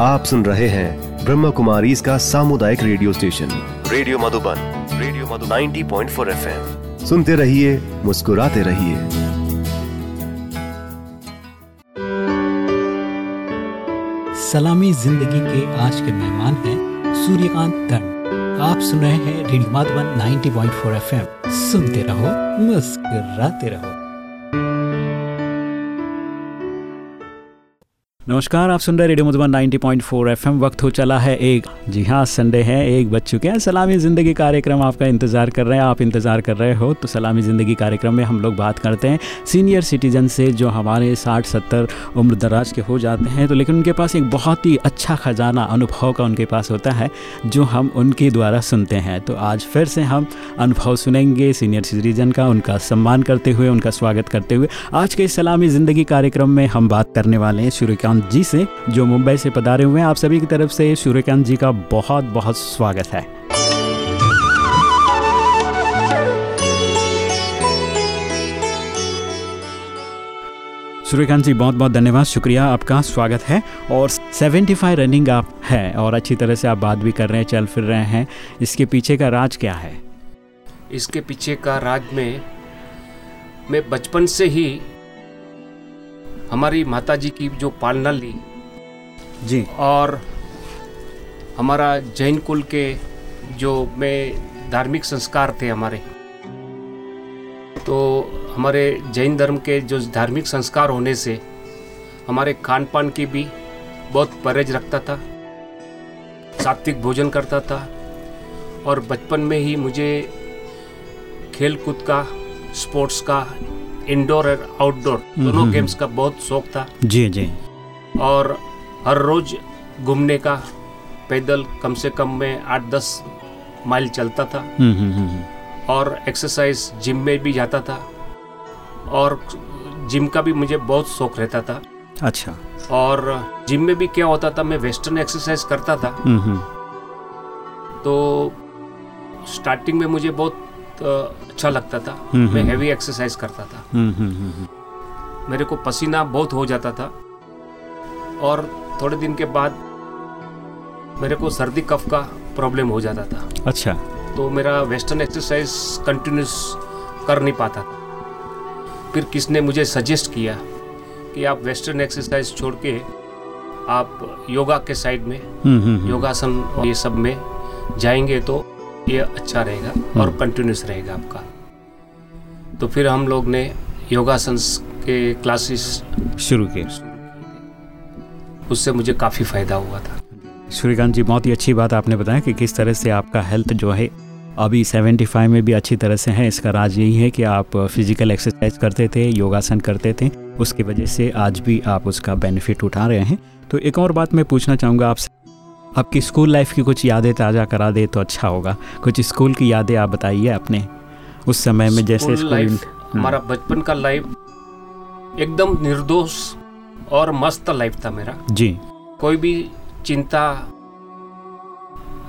आप सुन रहे हैं ब्रह्म कुमारी इसका सामुदायिक radio station. Radio Madhuban radio Madhuban. 90.4 FM. सुनते रहिए मुस्कुराते रहिए। सलामी ज़िंदगी के आज के मेहमान हैं सूर्यकांत दंड आप सुन रहे हैं रेडियो मधुबन 90.4 एफएम। सुनते रहो मुस्कुराते रहो। नमस्कार, आप सुन रहे रेडियो मधुबन 90.4 एफएम। वक्त हो चला है एक। जी हाँ संडे है, एक बज चुके हैं। सलामी ज़िंदगी कार्यक्रम आपका इंतज़ार कर रहे हैं। आप इंतज़ार कर रहे हो तो सलामी ज़िंदगी कार्यक्रम में हम लोग बात करते हैं सीनियर सिटीजन से जो हमारे 60-70 उम्र दराज के हो जाते हैं। तो लेकिन उनके पास एक बहुत ही अच्छा खजाना, अनुभव का उनके पास होता है, जो हम उनके द्वारा सुनते हैं। तो आज फिर से हम अनुभव सुनेंगे सीनियर सिटीजन का, उनका सम्मान करते हुए, उनका स्वागत करते हुए। आज के सलामी ज़िंदगी कार्यक्रम में हम बात करने वाले हैं। सूर्यकांत जी से, जो मुंबई से पधारे हुए हैं, आप सभी की तरफ़ से सूर्यकांत जी का बहुत बहुत स्वागत है। सूर्यकांत जी, बहुत बहुत धन्यवाद, शुक्रिया आपका स्वागत है। और 75 रनिंग आप है, और अच्छी तरह से आप बात भी कर रहे हैं, चल फिर रहे हैं। इसके पीछे का राज क्या है? इसके पीछे का राज में, मैं बचपन से ही हमारी माताजी की जो पालना ली। जी। और हमारा जैन कुल के जो में धार्मिक संस्कार थे हमारे। तो हमारे जैन धर्म के जो धार्मिक संस्कार होने से हमारे खान पान की भी बहुत परहेज रखता था सात्विक भोजन करता था और बचपन में ही मुझे खेल कूद का स्पोर्ट्स का इंडोर और आउटडोर दोनों गेम्स का बहुत शौक था। जी जी। और हर रोज घूमने का पैदल कम से कम में आठ दस माइल चलता था। हम्म हम्म हम्म और एक्सरसाइज जिम में भी जाता था। और जिम का भी मुझे बहुत शौक रहता था। अच्छा। और जिम में भी क्या होता था मैं वेस्टर्न एक्सरसाइज करता था। हम्म हम्म। तो स्टार्टिंग में मुझे बहुत अ, अच्छा लगता था। हम्म, मैं हम्म। हैवी एक्सरसाइज करता था। हम्म हम्म हम्म हम्म। मेरे को पसीना बहुत हो जाता था। और थोड़े दिन के बाद मेरे को सर्दी कफ का प्रॉब्लम हो जाता था। अच्छा। तो मेरा वेस्टर्न एक्सरसाइज कंटिन्यूस कर नहीं पाता था। फिर किसने मुझे सजेस्ट किया कि आप वेस्टर्न एक्सरसाइज छोड़ के आप योगा के साइड में हम्म हम्म हम्म। योगासन ये सब में जाएँगे तो ये अच्छा रहेगा और कंटिन्यूस रहेगा आपका। तो फिर हम लोग ने योगासन के क्लासेस शुरू किए। उससे मुझे काफ़ी फ़ायदा हुआ था। श्रीकांत जी बहुत ही अच्छी बात आपने बताया कि किस तरह से आपका हेल्थ जो है अभी 75 में भी अच्छी तरह से है। इसका राज यही है कि आप फ़िज़िकल एक्सरसाइज करते थे योगासन करते थे। उसकी वजह से आज भी आप उसका बेनिफिट उठा रहे हैं। तो एक और बात मैं पूछना चाहूँगा आपसे। आपकी स्कूल लाइफ की कुछ यादें ताज़ा करा दे तो अच्छा होगा। कुछ स्कूल की यादें आप बताइए अपने। उस समय में जैसे स्कूल हमारा बचपन का लाइफ एकदम निर्दोष और मस्त लाइफ था मेरा। जी। कोई भी चिंता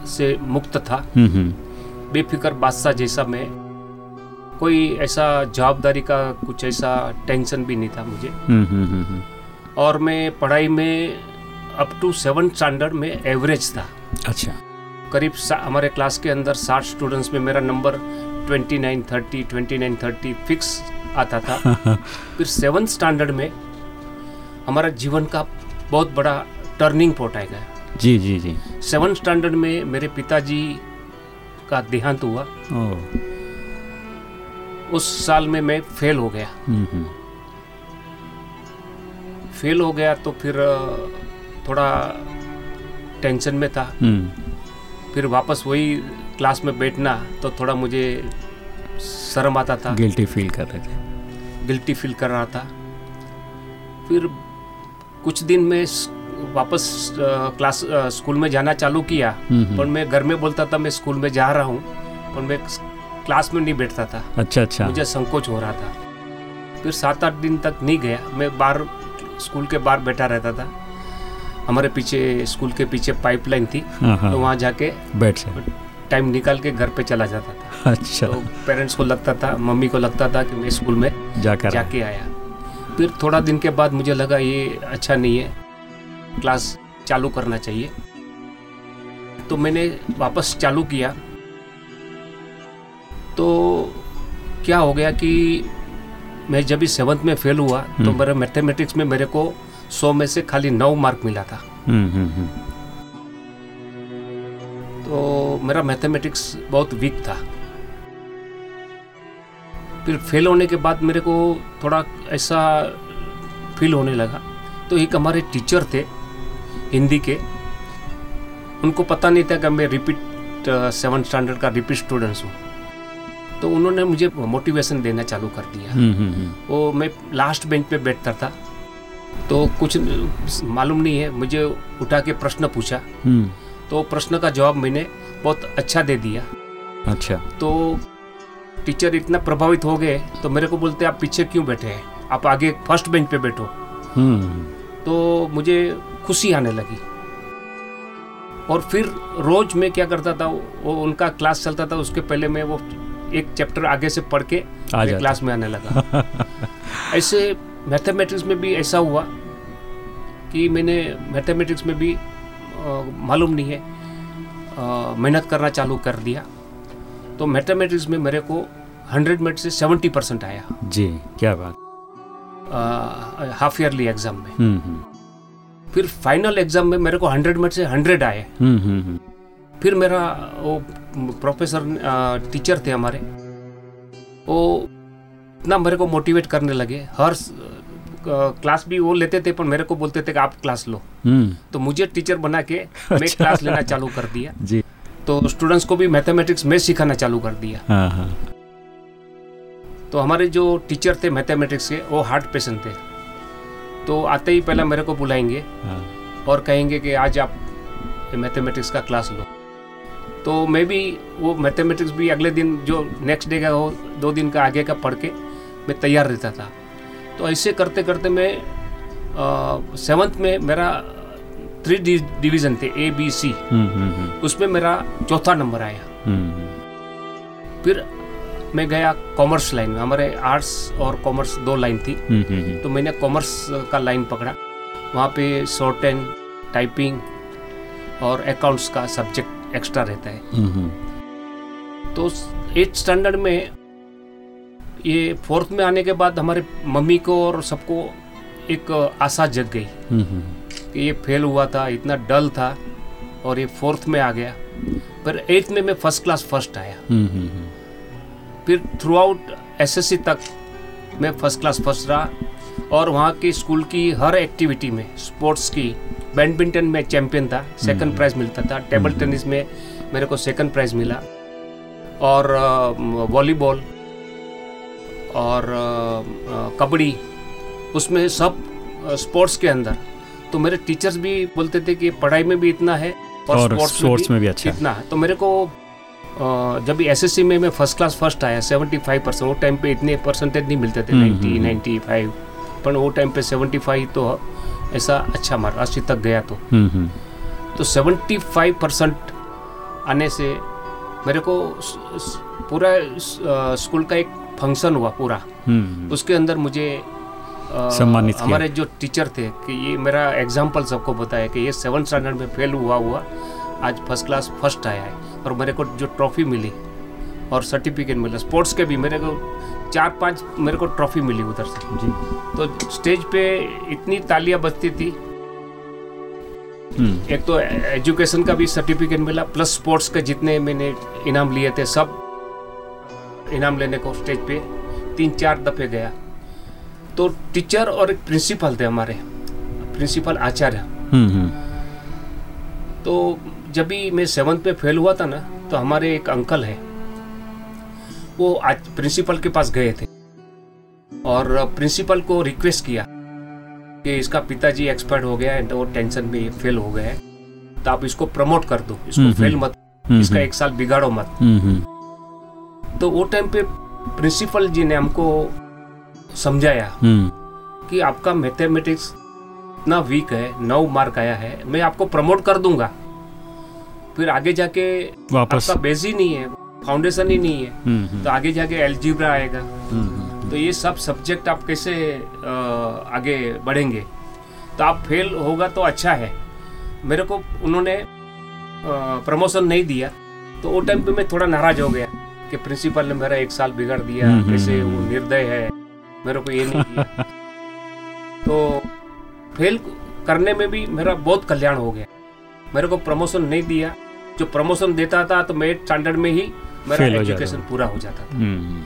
से मुक्त था। हम्म हम्म। बेफिक्र बादशाह जैसा मैं। कोई ऐसा जवाबदारी का कुछ ऐसा टेंशन भी नहीं था मुझे। हम्म। और मैं पढ़ाई में अप टू सेवन स्टैंडर्ड में एवरेज था। अच्छा। करीब हमारे क्लास के अंदर साठ स्टूडेंट्स में मेरा नंबर 29 30 29 30 फिक्स आता था। फिर सेवन स्टैंडर्ड में हमारा जीवन का बहुत बड़ा टर्निंग पॉइंट आ गया जी जी जी। सेवन स्टैंडर्ड में मेरे पिताजी का देहांत हुआ। उस साल में मैं फेल हो गया। हम्म हम्म। फेल हो गया तो फिर थोड़ा टेंशन में था। हम्म। फिर वापस वही क्लास में बैठना तो थोड़ा मुझे शर्म आता था। गिल्टी फील कर रहे थे। गिल्टी फील कर रहा था। फिर कुछ दिन में वापस क्लास स्कूल में जाना चालू किया। हम्म, हम्म। पर मैं घर में बोलता था मैं स्कूल में जा रहा हूँ पर मैं क्लास में नहीं बैठता था। अच्छा अच्छा। मुझे संकोच हो रहा था। फिर सात आठ दिन तक नहीं गया। मैं बाहर स्कूल के बाहर बैठा रहता था। हमारे पीछे स्कूल के पीछे पाइपलाइन थी हाँ हाँ। तो वहाँ जाके बैठ से। टाइम निकाल के घर पे चला जाता था। अच्छा। तो पेरेंट्स को लगता था मम्मी को लगता था कि मैं स्कूल में जाकर जाके आया। फिर थोड़ा दिन के बाद मुझे लगा ये अच्छा नहीं है क्लास चालू करना चाहिए। तो मैंने वापस चालू किया। तो क्या हो गया कि मैं जब भी सेवन्थ में फेल हुआ तो हम्म। मेरे मैथमेटिक्स में मेरे को सौ में से खाली नौ मार्क मिला था। हम्म हम्म हम्म। तो मेरा मैथमेटिक्स बहुत वीक था। फिर फेल होने के बाद मेरे को थोड़ा ऐसा फील होने लगा। तो एक हमारे टीचर थे हिंदी के। उनको पता नहीं था कि मैं रिपीट सेवन स्टैंडर्ड का रिपीट स्टूडेंट्स हूँ। तो उन्होंने मुझे मोटिवेशन देना चालू कर दिया। वो मैं लास्ट बेंच पे बैठता था। तो कुछ मालूम नहीं है मुझे उठा के प्रश्न पूछा। हम्म, तो प्रश्न का जवाब मैंने बहुत अच्छा दे दिया। अच्छा। तो टीचर इतना प्रभावित हो गए तो मेरे को बोलते आप पीछे क्यों बैठे हैं? आप आगे फ़र्स्ट बेंच पे बैठो। हम्म। तो मुझे खुशी आने लगी। और फिर रोज मैं क्या करता था वो उनका क्लास चलता था उसके पहले मैं वो एक चैप्टर आगे से पढ़ के। क्लास में आने लगा। ऐसे मैथमेटिक्स में भी ऐसा हुआ कि मैंने मैथमेटिक्स में भी मालूम नहीं है। मेहनत करना चालू कर दिया तो मैथमेटिक्स में मेरे को 100 में से 70 परसेंट आया। जी क्या बात। हाफ़ ईयरली एग्ज़ाम में। हम्म हम्म। फिर फाइनल एग्ज़ाम में मेरे को 100 में से 100 आए। हम्म, फिर मेरा वो प्रोफेसर टीचर थे हमारे। वो इतना मेरे को मोटिवेट करने लगे। हर क्लास भी वो लेते थे पर मेरे को बोलते थे कि आप क्लास लो। हम्म। तो मुझे टीचर बना के मैं अच्छा। क्लास लेना चालू कर दिया। जी। तो स्टूडेंट्स को भी मैथमेटिक्स में सिखाना चालू कर दिया। हाँ हाँ। तो हमारे जो टीचर थे मैथमेटिक्स के वो हार्ट पेशेंट थे। तो आते ही पहले मेरे को बुलाएँगे हाँ। और कहेंगे कि आज आप मैथमेटिक्स का क्लास लो। तो मैं भी वो मैथमेटिक्स भी अगले दिन जो नेक्स्ट डे का हो दो दिन का आगे का पढ़ के मैं तैयार रहता था। तो ऐसे करते करते मैं सेवन्थ में मेरा थ्री डिवीज़न थे ए बी सी हम्म हम्म हम्म। उसमें मेरा चौथा नंबर आया। हम्म फिर मैं गया कॉमर्स लाइन में। हमारे आर्ट्स और कॉमर्स दो लाइन थी। हम्म हम्म तो मैंने कॉमर्स का लाइन पकड़ा। वहाँ पे शॉर्ट एंड टाइपिंग और अकाउंट्स का सब्जेक्ट एक्स्ट्रा रहता है। हम्म हम्म। तो एट स्टैंडर्ड में ये फोर्थ में आने के बाद हमारे मम्मी को और सबको एक आशा जग गई। हम्म हम्म। कि ये फेल हुआ था इतना डल था और ये फोर्थ में आ गया। पर एट्थ में मैं फ़र्स्ट क्लास फ़र्स्ट आया। हम्म फिर थ्रू आउट एसएससी तक मैं फ़र्स्ट क्लास फ़र्स्ट रहा और वहाँ की स्कूल की हर एक्टिविटी में स्पोर्ट्स की बैडमिंटन में चैंपियन था सेकंड प्राइज मिलता था। टेबल टेनिस में मेरे को सेकंड प्राइज मिला और वॉलीबॉल और कबड्डी उसमें सब स्पोर्ट्स के अंदर। तो मेरे टीचर्स भी बोलते थे कि पढ़ाई में भी इतना है और और स्पोर्ट्स में भी अच्छा इतना है। तो मेरे को जब एसएससी में मैं फ़र्स्ट क्लास फ़र्स्ट आया 75 परसेंट वो टाइम पे इतने परसेंटेज नहीं मिलते थे हम्म, 90 हम्म, 95 पर वो टाइम पे 75 तो ऐसा अच्छा मार्क अस्सी तक गया तो। हम्म हम्म। तो 75 परसेंट आने से मेरे को पूरा स्कूल का एक फ़ंक्शन हुआ पूरा हम्म उसके अंदर मुझे सम्मानित। हमारे जो टीचर थे कि ये मेरा एग्ज़ाम्पल सबको बताया कि ये सेवन स्टैंडर्ड में फेल हुआ हुआ आज फ़र्स्ट क्लास फ़र्स्ट आया है और मेरे को जो ट्रॉफी मिली और सर्टिफिकेट मिला स्पोर्ट्स के भी मेरे को चार पाँच मेरे को ट्रॉफी मिली उधर से। जी। तो स्टेज पे इतनी तालियाँ बजती थी। हम्म। एक तो एजुकेशन का भी सर्टिफिकेट मिला प्लस स्पोर्ट्स के जितने मैंने इनाम लिए थे सब इनाम लेने को स्टेज पे तीन चार दफे गया। तो टीचर और एक प्रिंसिपल थे हमारे। प्रिंसिपल आचार्य। हम्म हम्म। तो जब भी मैं सेवन्थ में फेल हुआ था ना तो हमारे एक अंकल है। वो आज प्रिंसिपल के पास गए थे। और प्रिंसिपल को रिक्वेस्ट किया कि इसका पिताजी एक्सपर्ट हो गया है तो वो टेंशन में फेल हो गया है। तो आप इसको प्रमोट कर दो। इसको हम्म, फेल। मत इसका। एक साल बिगाड़ो मत। तो वो टाइम पे प्रिंसिपल जी ने हमको समझाया हम्म। कि आपका मैथमेटिक्स इतना वीक है नौ मार्क आया है मैं आपको प्रमोट कर दूँगा। फिर आगे जाके वापस। आपका बेस ही नहीं है फाउंडेशन ही नहीं है हम्म हम्म। तो आगे जाके एल्जीब्रा आएगा। तो ये सब सब्जेक्ट आप कैसे आगे बढ़ेंगे? तो आप फेल होगा तो अच्छा है। मेरे को उन्होंने प्रमोशन नहीं दिया तो वो टाइम पे मैं थोड़ा नाराज़ हो गया। कि प्रिंसिपल ने मेरा एक साल बिगाड़ दिया हम्म, हम्म, कैसे हम्म। वो निर्दय है मेरे को ये नहीं दिया। तो फेल करने में भी मेरा बहुत कल्याण हो गया। मेरे को प्रमोशन नहीं दिया। जो प्रमोशन देता था तो मैं स्टैंडर्ड में ही मेरा एजुकेशन पूरा हो जाता था। हम्म,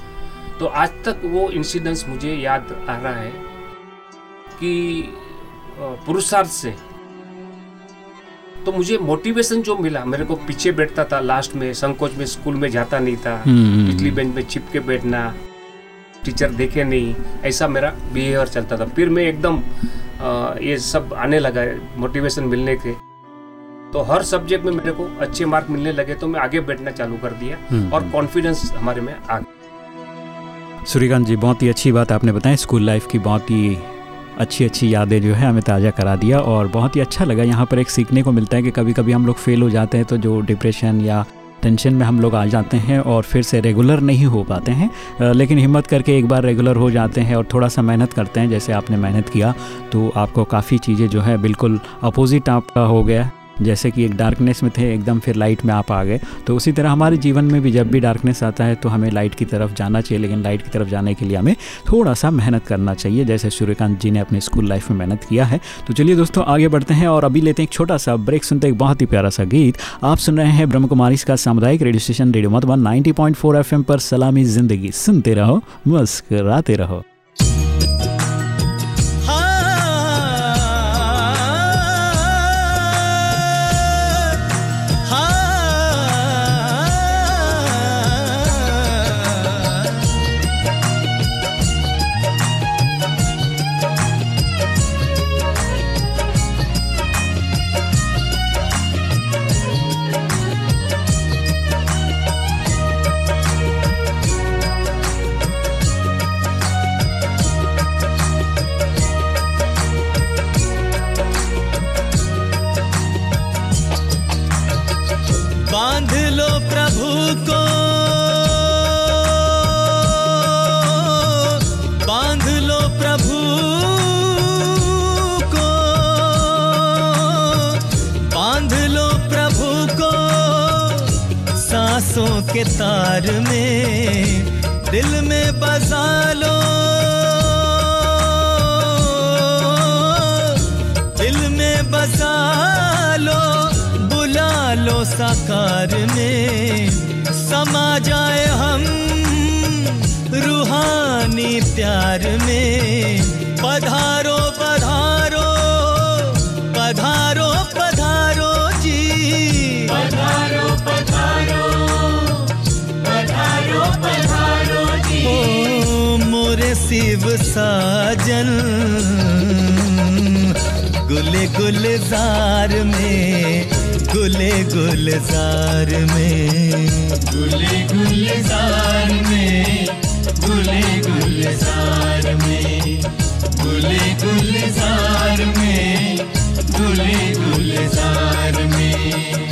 तो आज तक वो इंसिडेंस मुझे याद आ रहा है कि पुरुषार्थ से तो मुझे मोटिवेशन जो मिला मेरे को पीछे बैठता था लास्ट में संकोच में स्कूल में जाता नहीं था हम्म, पिछली बेंच में चिपके बैठना टीचर देखे नहीं ऐसा मेरा बिहेवियर चलता था। फिर मैं एकदम ये सब आने लगा मोटिवेशन मिलने के। तो हर सब्जेक्ट में मेरे को अच्छे मार्क मिलने लगे तो मैं आगे बैठना चालू कर दिया हम्म, और कॉन्फिडेंस हमारे में आ गया। सूर्यकांत जी बहुत ही अच्छी बात आपने बताई स्कूल लाइफ की बहुत ही अच्छी अच्छी यादें जो है हमें ताज़ा करा दिया और बहुत ही अच्छा लगा। यहाँ पर एक सीखने को मिलता है कि कभी कभी हम लोग फेल हो जाते हैं तो जो डिप्रेशन या टेंशन में हम लोग आ जाते हैं और फिर से रेगुलर नहीं हो पाते हैं। लेकिन हिम्मत करके एक बार रेगुलर हो जाते हैं और थोड़ा सा मेहनत करते हैं, जैसे आपने मेहनत किया तो आपको काफ़ी चीज़ें जो है बिल्कुल अपोजिट आपका हो गया। जैसे कि एक डार्कनेस में थे, एकदम फिर लाइट में आप आ गए। तो उसी तरह हमारे जीवन में भी जब भी डार्कनेस आता है तो हमें लाइट की तरफ़ जाना चाहिए, लेकिन लाइट की तरफ़ जाने के लिए हमें थोड़ा सा मेहनत करना चाहिए, जैसे सूर्यकांत जी ने अपने स्कूल लाइफ में मेहनत किया है। तो चलिए दोस्तों, आगे बढ़ते हैं और अभी लेते हैं एक छोटा सा ब्रेक सुनते एक बहुत ही प्यारा सा गीत। आप सुन रहे हैं ब्रह्म कुमारी का सामुदायिक radio station radio Madhuban 90.4 FM पर सलामी ज़िंदगी। सुनते रहो, मुस्कराते रहो। के तार में, दिल में बसा लो। दिल में बसा लो, बुला लो साकार में। समा जाए हम रूहानी प्यार में, पधारो साजन गुले गुलजार में गुले गुलजार में। गुले गुलजार में गुले गुलजार में गुले गुलजार में गुले गुलजार में।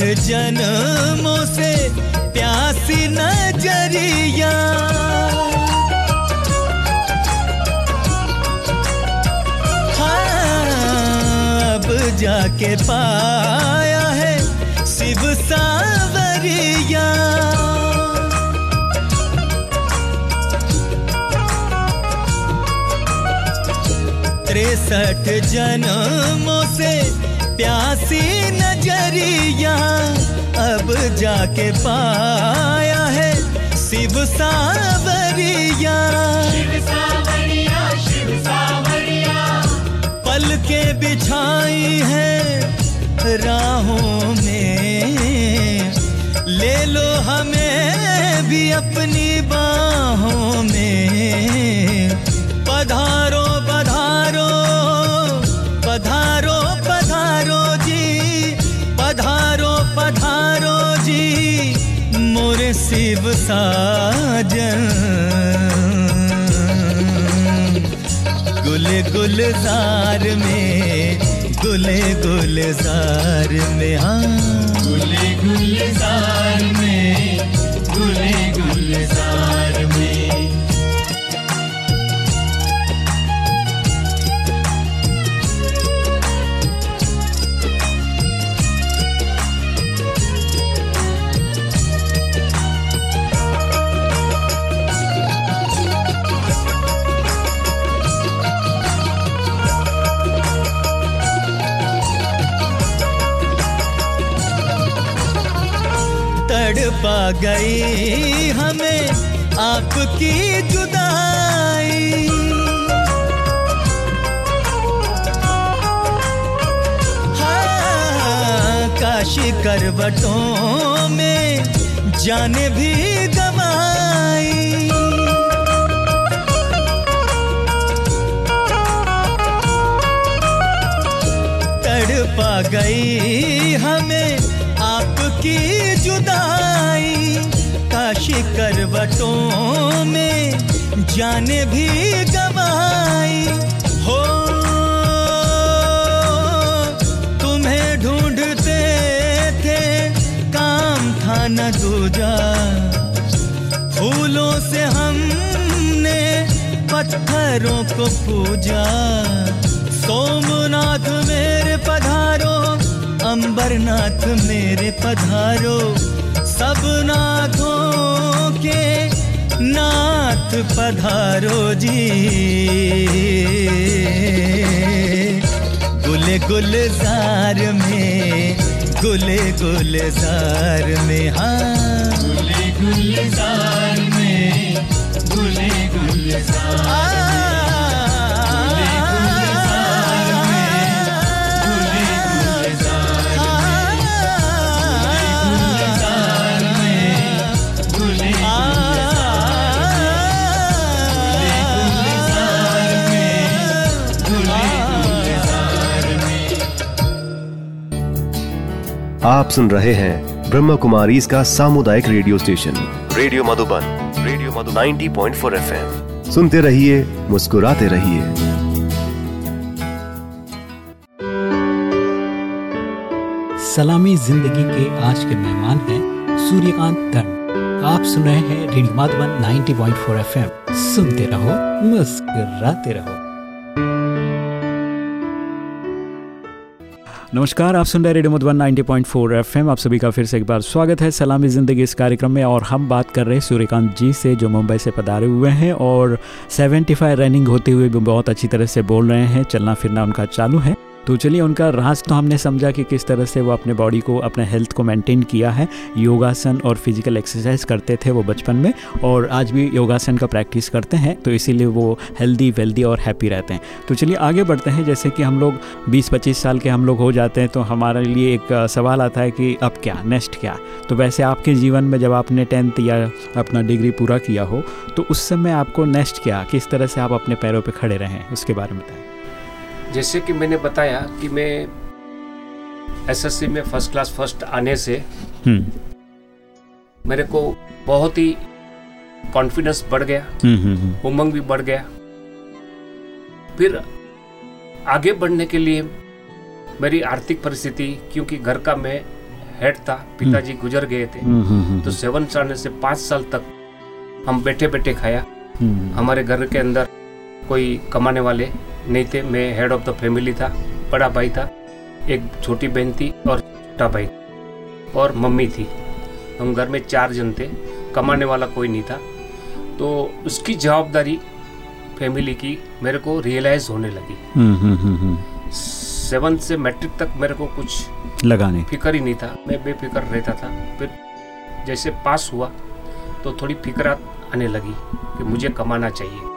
जन्मों से प्यासी नज़रिया। हाँ, अब जाके पाया है शिव सावरिया। तिरसठ जन्मों से प्यासी नज़रिया अब जाके पाया है शिव सावरिया। पल के बिछाई है राहों में। ले लो हमें भी अपनी बाहों साजन। गुल गुलजार में गुल गुलजार में हाँ। गुल गुलजार तड़पा गई हमें आपकी जुदाई। हाँ, काशी करवटों में जाने भी गवाई। तड़पा गई हमें काशी करवटों में जाने भी गवाई। हो, तुम्हें ढूंढते थे, काम था न दूजा। फूलों से हमने पत्थरों को पूजा। सोमनाथ मेरे पधारो, अंबरनाथ मेरे पधारो। सब नाथों के नाथ पधारो जी। गुल गुलजार में गुल गुलजार में हाँ। गुल गुलजार में गुल गुलजार आप सुन रहे हैं ब्रह्म कुमारी इसका सामुदायिक radio station. Radio Madhuban radio Madhu 90.4 FM. सुनते रहिए मुस्कुराते रहिए। सलामी ज़िंदगी के आज के मेहमान हैं सूर्यकांत दंड आप सुन रहे हैं रेडियो माधवन 90.4 एफएम। सुनते रहो मुस्कुराते रहो। नमस्कार, आप सुन रहे रेडियो मधुबन 90.4 एफएम। आप सभी का फिर से एक बार स्वागत है सलामी ज़िंदगी इस कार्यक्रम में और हम बात कर रहे हैं सूर्यकांत जी से, जो मुंबई से पधारे हुए हैं और 75 रनिंग होते हुए भी बहुत अच्छी तरह से बोल रहे हैं, चलना फिरना उनका चालू है। तो चलिए उनका राज तो हमने समझा कि किस तरह से वो अपने बॉडी को, अपने हेल्थ को मेंटेन किया है। योगासन और फ़िज़िकल एक्सरसाइज करते थे वो बचपन में और आज भी योगासन का प्रैक्टिस करते हैं तो इसीलिए वो हेल्दी वेल्दी और हैप्पी रहते हैं। तो चलिए आगे बढ़ते हैं, जैसे कि हम लोग 20-25 साल के हम लोग हो जाते हैं तो हमारे लिए एक सवाल आता है कि अब क्या नेक्स्ट क्या? तो वैसे आपके जीवन में जब आपने टेंथ या अपना डिग्री पूरा किया हो तो उस समय आपको नेक्स्ट क्या, किस तरह से आप अपने पैरों पर खड़े रहें उसके बारे में बताएँ। जैसे कि मैंने बताया कि मैं एसएससी में फ़र्स्ट क्लास फ़र्स्ट आने से हम्म। मेरे को बहुत ही कॉन्फिडेंस बढ़ गया। हम्म हम्म, उमंग भी बढ़ गया। फिर आगे बढ़ने के लिए मेरी आर्थिक परिस्थिति क्योंकि घर का मैं हेड था पिताजी गुजर गए थे। तो सेवन साल से पाँच साल तक हम बैठे बैठे खाया हमारे घर के अंदर कोई कमाने वाले नहीं थे मैं हेड ऑफ़ द फैमिली था बड़ा भाई था एक छोटी बहन थी और छोटा भाई और मम्मी थी। हम घर में चार जन थे कमाने वाला कोई नहीं था। तो उसकी जवाबदारी फैमिली की मेरे को रियलाइज़ होने लगी। हम्म, हम्म, हम्म, हम्म, सेवन से मैट्रिक तक मेरे को कुछ लगाने फ़िक्र ही नहीं था मैं बेफिक्र रहता था। फिर जैसे पास हुआ तो थोड़ी फ़िक्र आने लगी कि मुझे कमाना चाहिए।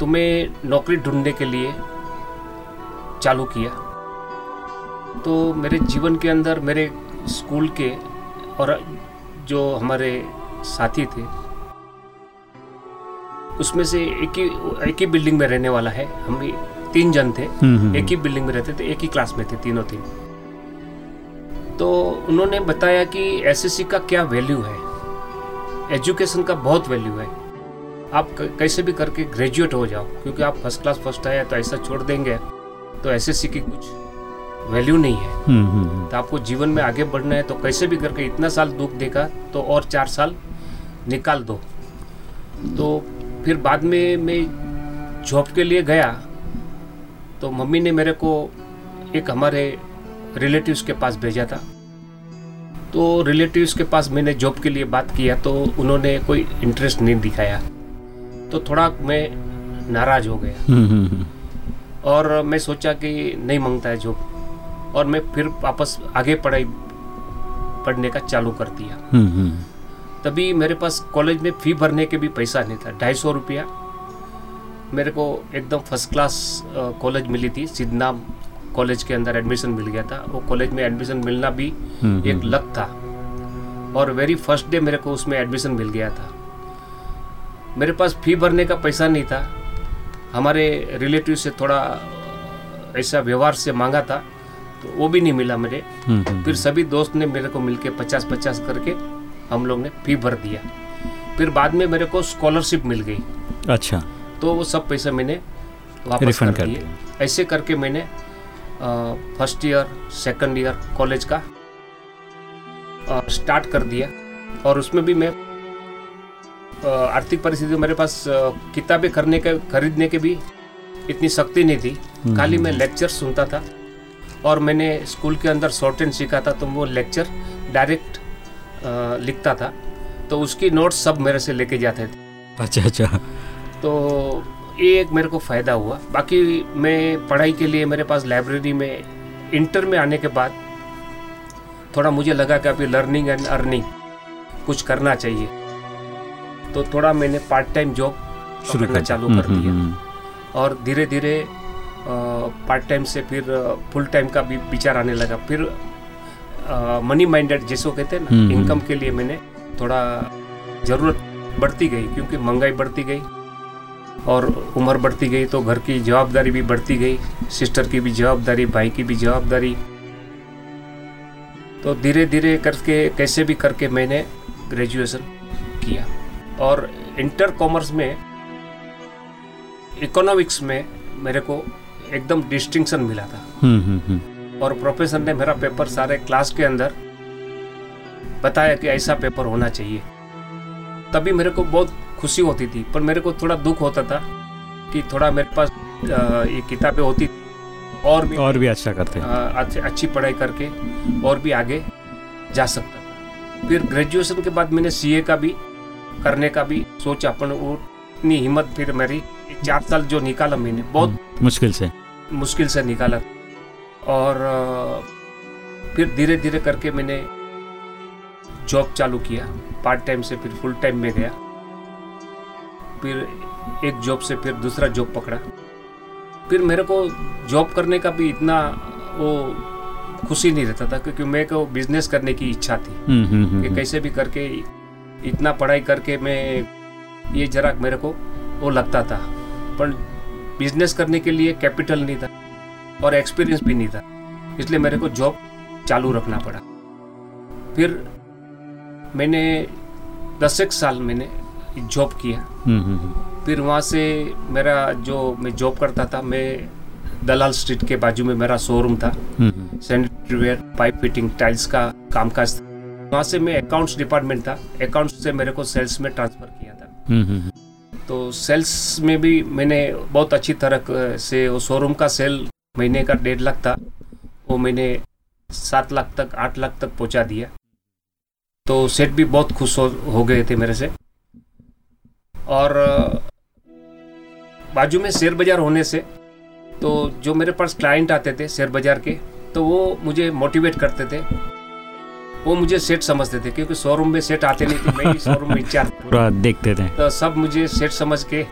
तो मैं नौकरी ढूँढने के लिए चालू किया। तो मेरे जीवन के अंदर मेरे स्कूल के और जो हमारे साथी थे उसमें से एक ही एक ही बिल्डिंग में रहने वाला है। हम भी तीन जन थे। हम्म, हम्म, एक ही बिल्डिंग में रहते थे एक ही क्लास में थे तीनों तीन तो उन्होंने बताया कि एसएससी का क्या वैल्यू है। एजुकेशन का बहुत वैल्यू है। आप कैसे भी करके ग्रेजुएट हो जाओ क्योंकि आप फ़र्स्ट क्लास फ़र्स्ट आए तो ऐसा छोड़ देंगे। तो एसएससी की कुछ वैल्यू नहीं है। हम्म, हम्म, हम्म, तो आपको जीवन में आगे बढ़ना है तो कैसे भी करके इतना साल दुख देखा तो और चार साल निकाल दो। तो फिर बाद में मैं जॉब के लिए गया तो मम्मी ने मेरे को एक हमारे रिलेटिव्स के पास भेजा था। तो रिलेटिव्स के पास मैंने जॉब के लिए बात किया तो उन्होंने कोई इंटरेस्ट नहीं दिखाया। तो थोड़ा मैं नाराज़ हो गया। हम्म, हम्म, हम्म, और मैं सोचा कि नहीं माँगता है जॉब और मैं फिर वापस आगे पढ़ाई पढ़ने का चालू कर दिया। तभी मेरे पास कॉलेज में फ़ी भरने के भी पैसा नहीं था ढाई सौ रुपया। मेरे को एकदम फ़र्स्ट क्लास कॉलेज मिली थी सिद्धनाम कॉलेज के अंदर एडमिशन मिल गया था। वो कॉलेज में एडमिशन मिलना भी एक लक था। और वेरी फ़र्स्ट डे मेरे को उसमें एडमिशन मिल गया था। मेरे पास फ़ी भरने का पैसा नहीं था। हमारे रिलेटिव से थोड़ा ऐसा व्यवहार से मांगा था तो वो भी नहीं मिला मेरे हम्म, हम्म, फिर सभी दोस्त ने मेरे को मिलके पचास पचास करके हम लोग ने फ़ी भर दिया। फिर बाद में मेरे को स्कॉलरशिप मिल गई। अच्छा। तो वो सब पैसा मैंने वापस कर दिए। ऐसे करके मैंने first year second year college का स्टार्ट कर दिया। और उसमें भी मैं आर्थिक परिस्थिति मेरे पास किताबें खरीदने के खरीदने के भी इतनी शक्ति नहीं थी। खाली मैं लेक्चर सुनता था और मैंने स्कूल के अंदर शॉर्ट एंड सीखा था तो वो लेक्चर डायरेक्ट लिखता था। तो उसकी नोट्स सब मेरे से लेके जाते थे। अच्छा अच्छा। तो ये एक मेरे को फ़ायदा हुआ। बाकी मैं पढ़ाई के लिए मेरे पास लाइब्रेरी में इंटर में आने के बाद थोड़ा मुझे लगा कि अभी लर्निंग एंड अर्निंग कुछ करना चाहिए। तो थोड़ा मैंने पार्ट टाइम जॉब शुरू करना कर चालू हम्म, कर हम्म, दिया। हम्म, और धीरे धीरे पार्ट टाइम से फिर फुल टाइम का भी विचार आने लगा। फिर मनी माइंडेड जिसको कहते हैं हम्म, ना हम्म। इनकम के लिए मैंने थोड़ा ज़रूरत बढ़ती गई क्योंकि महँगाई बढ़ती गई और उम्र बढ़ती गई तो घर की जवाबदारी भी बढ़ती गई सिस्टर की भी जवाबदारी भाई की भी जवाबदारी। तो धीरे धीरे करके कैसे भी करके मैंने ग्रेजुएशन किया। और इंटर कॉमर्स में इकोनॉमिक्स में मेरे को एकदम डिस्टिंक्शन मिला था। हम्म, हम्म, हम्म, और प्रोफेसर ने मेरा पेपर सारे क्लास के अंदर बताया कि ऐसा पेपर होना चाहिए। तभी मेरे को बहुत खुशी होती थी पर मेरे को थोड़ा दुख होता था कि थोड़ा मेरे पास ये किताबें होती और भी और भी अच्छा करते अच्छी अच्छी पढ़ाई करके और भी आगे जा सकता फिर ग्रेजुएशन के बाद मैंने सीए का भी करने का भी सोचा अपन वो इतनी हिम्मत फिर मेरी चार साल जो निकाला मैंने बहुत हम्म, मुश्किल से। मुश्किल से निकाला। और फिर धीरे धीरे करके मैंने जॉब चालू किया पार्ट टाइम से फिर फुल टाइम में गया। फिर एक जॉब से फिर दूसरा जॉब पकड़ा। फिर मेरे को जॉब करने का भी इतना वो खुशी नहीं रहता था क्योंकि मेरे को बिज़नेस करने की इच्छा थी। हम्म, हम्म, कि कैसे भी करके इतना पढ़ाई करके मैं ये जरा मेरे को वो लगता था। पर बिज़नेस करने के लिए कैपिटल नहीं था और एक्सपीरियंस भी नहीं था। इसलिए मेरे को जॉब चालू रखना पड़ा। फिर मैंने दस एक साल मैंने जॉब किया। हम्म, हम्म, हम्म, फिर वहाँ से मेरा जो मैं जॉब करता था मैं दलाल स्ट्रीट के बाजू में मेरा शोरूम था। हम्म, हम्म, sanitary ware pipe fitting tiles का कामकाज था। वहाँ से मैं अकाउंट्स डिपार्टमेंट था। अकाउंट्स से मेरे को सेल्स में ट्रांसफ़र किया था। हम्म, हम्म, तो सेल्स में भी मैंने बहुत अच्छी तरह से वो शोरूम का सेल महीने का डेढ़ लाख था। वो मैंने सात लाख तक आठ लाख तक पहुँचा दिया। तो सेठ भी बहुत खुश हो, हो गए थे मेरे से। और बाजू में शेयर बाज़ार होने से तो जो मेरे पास क्लाइंट आते थे शेयर बाज़ार के तो वो मुझे मोटिवेट करते थे। वो मुझे सेट समझते थे क्योंकि शोरूम में सेट आते नहीं थे मैं शोरूम में था। पूरा देखते थे। तो सब मुझे सेट समझ के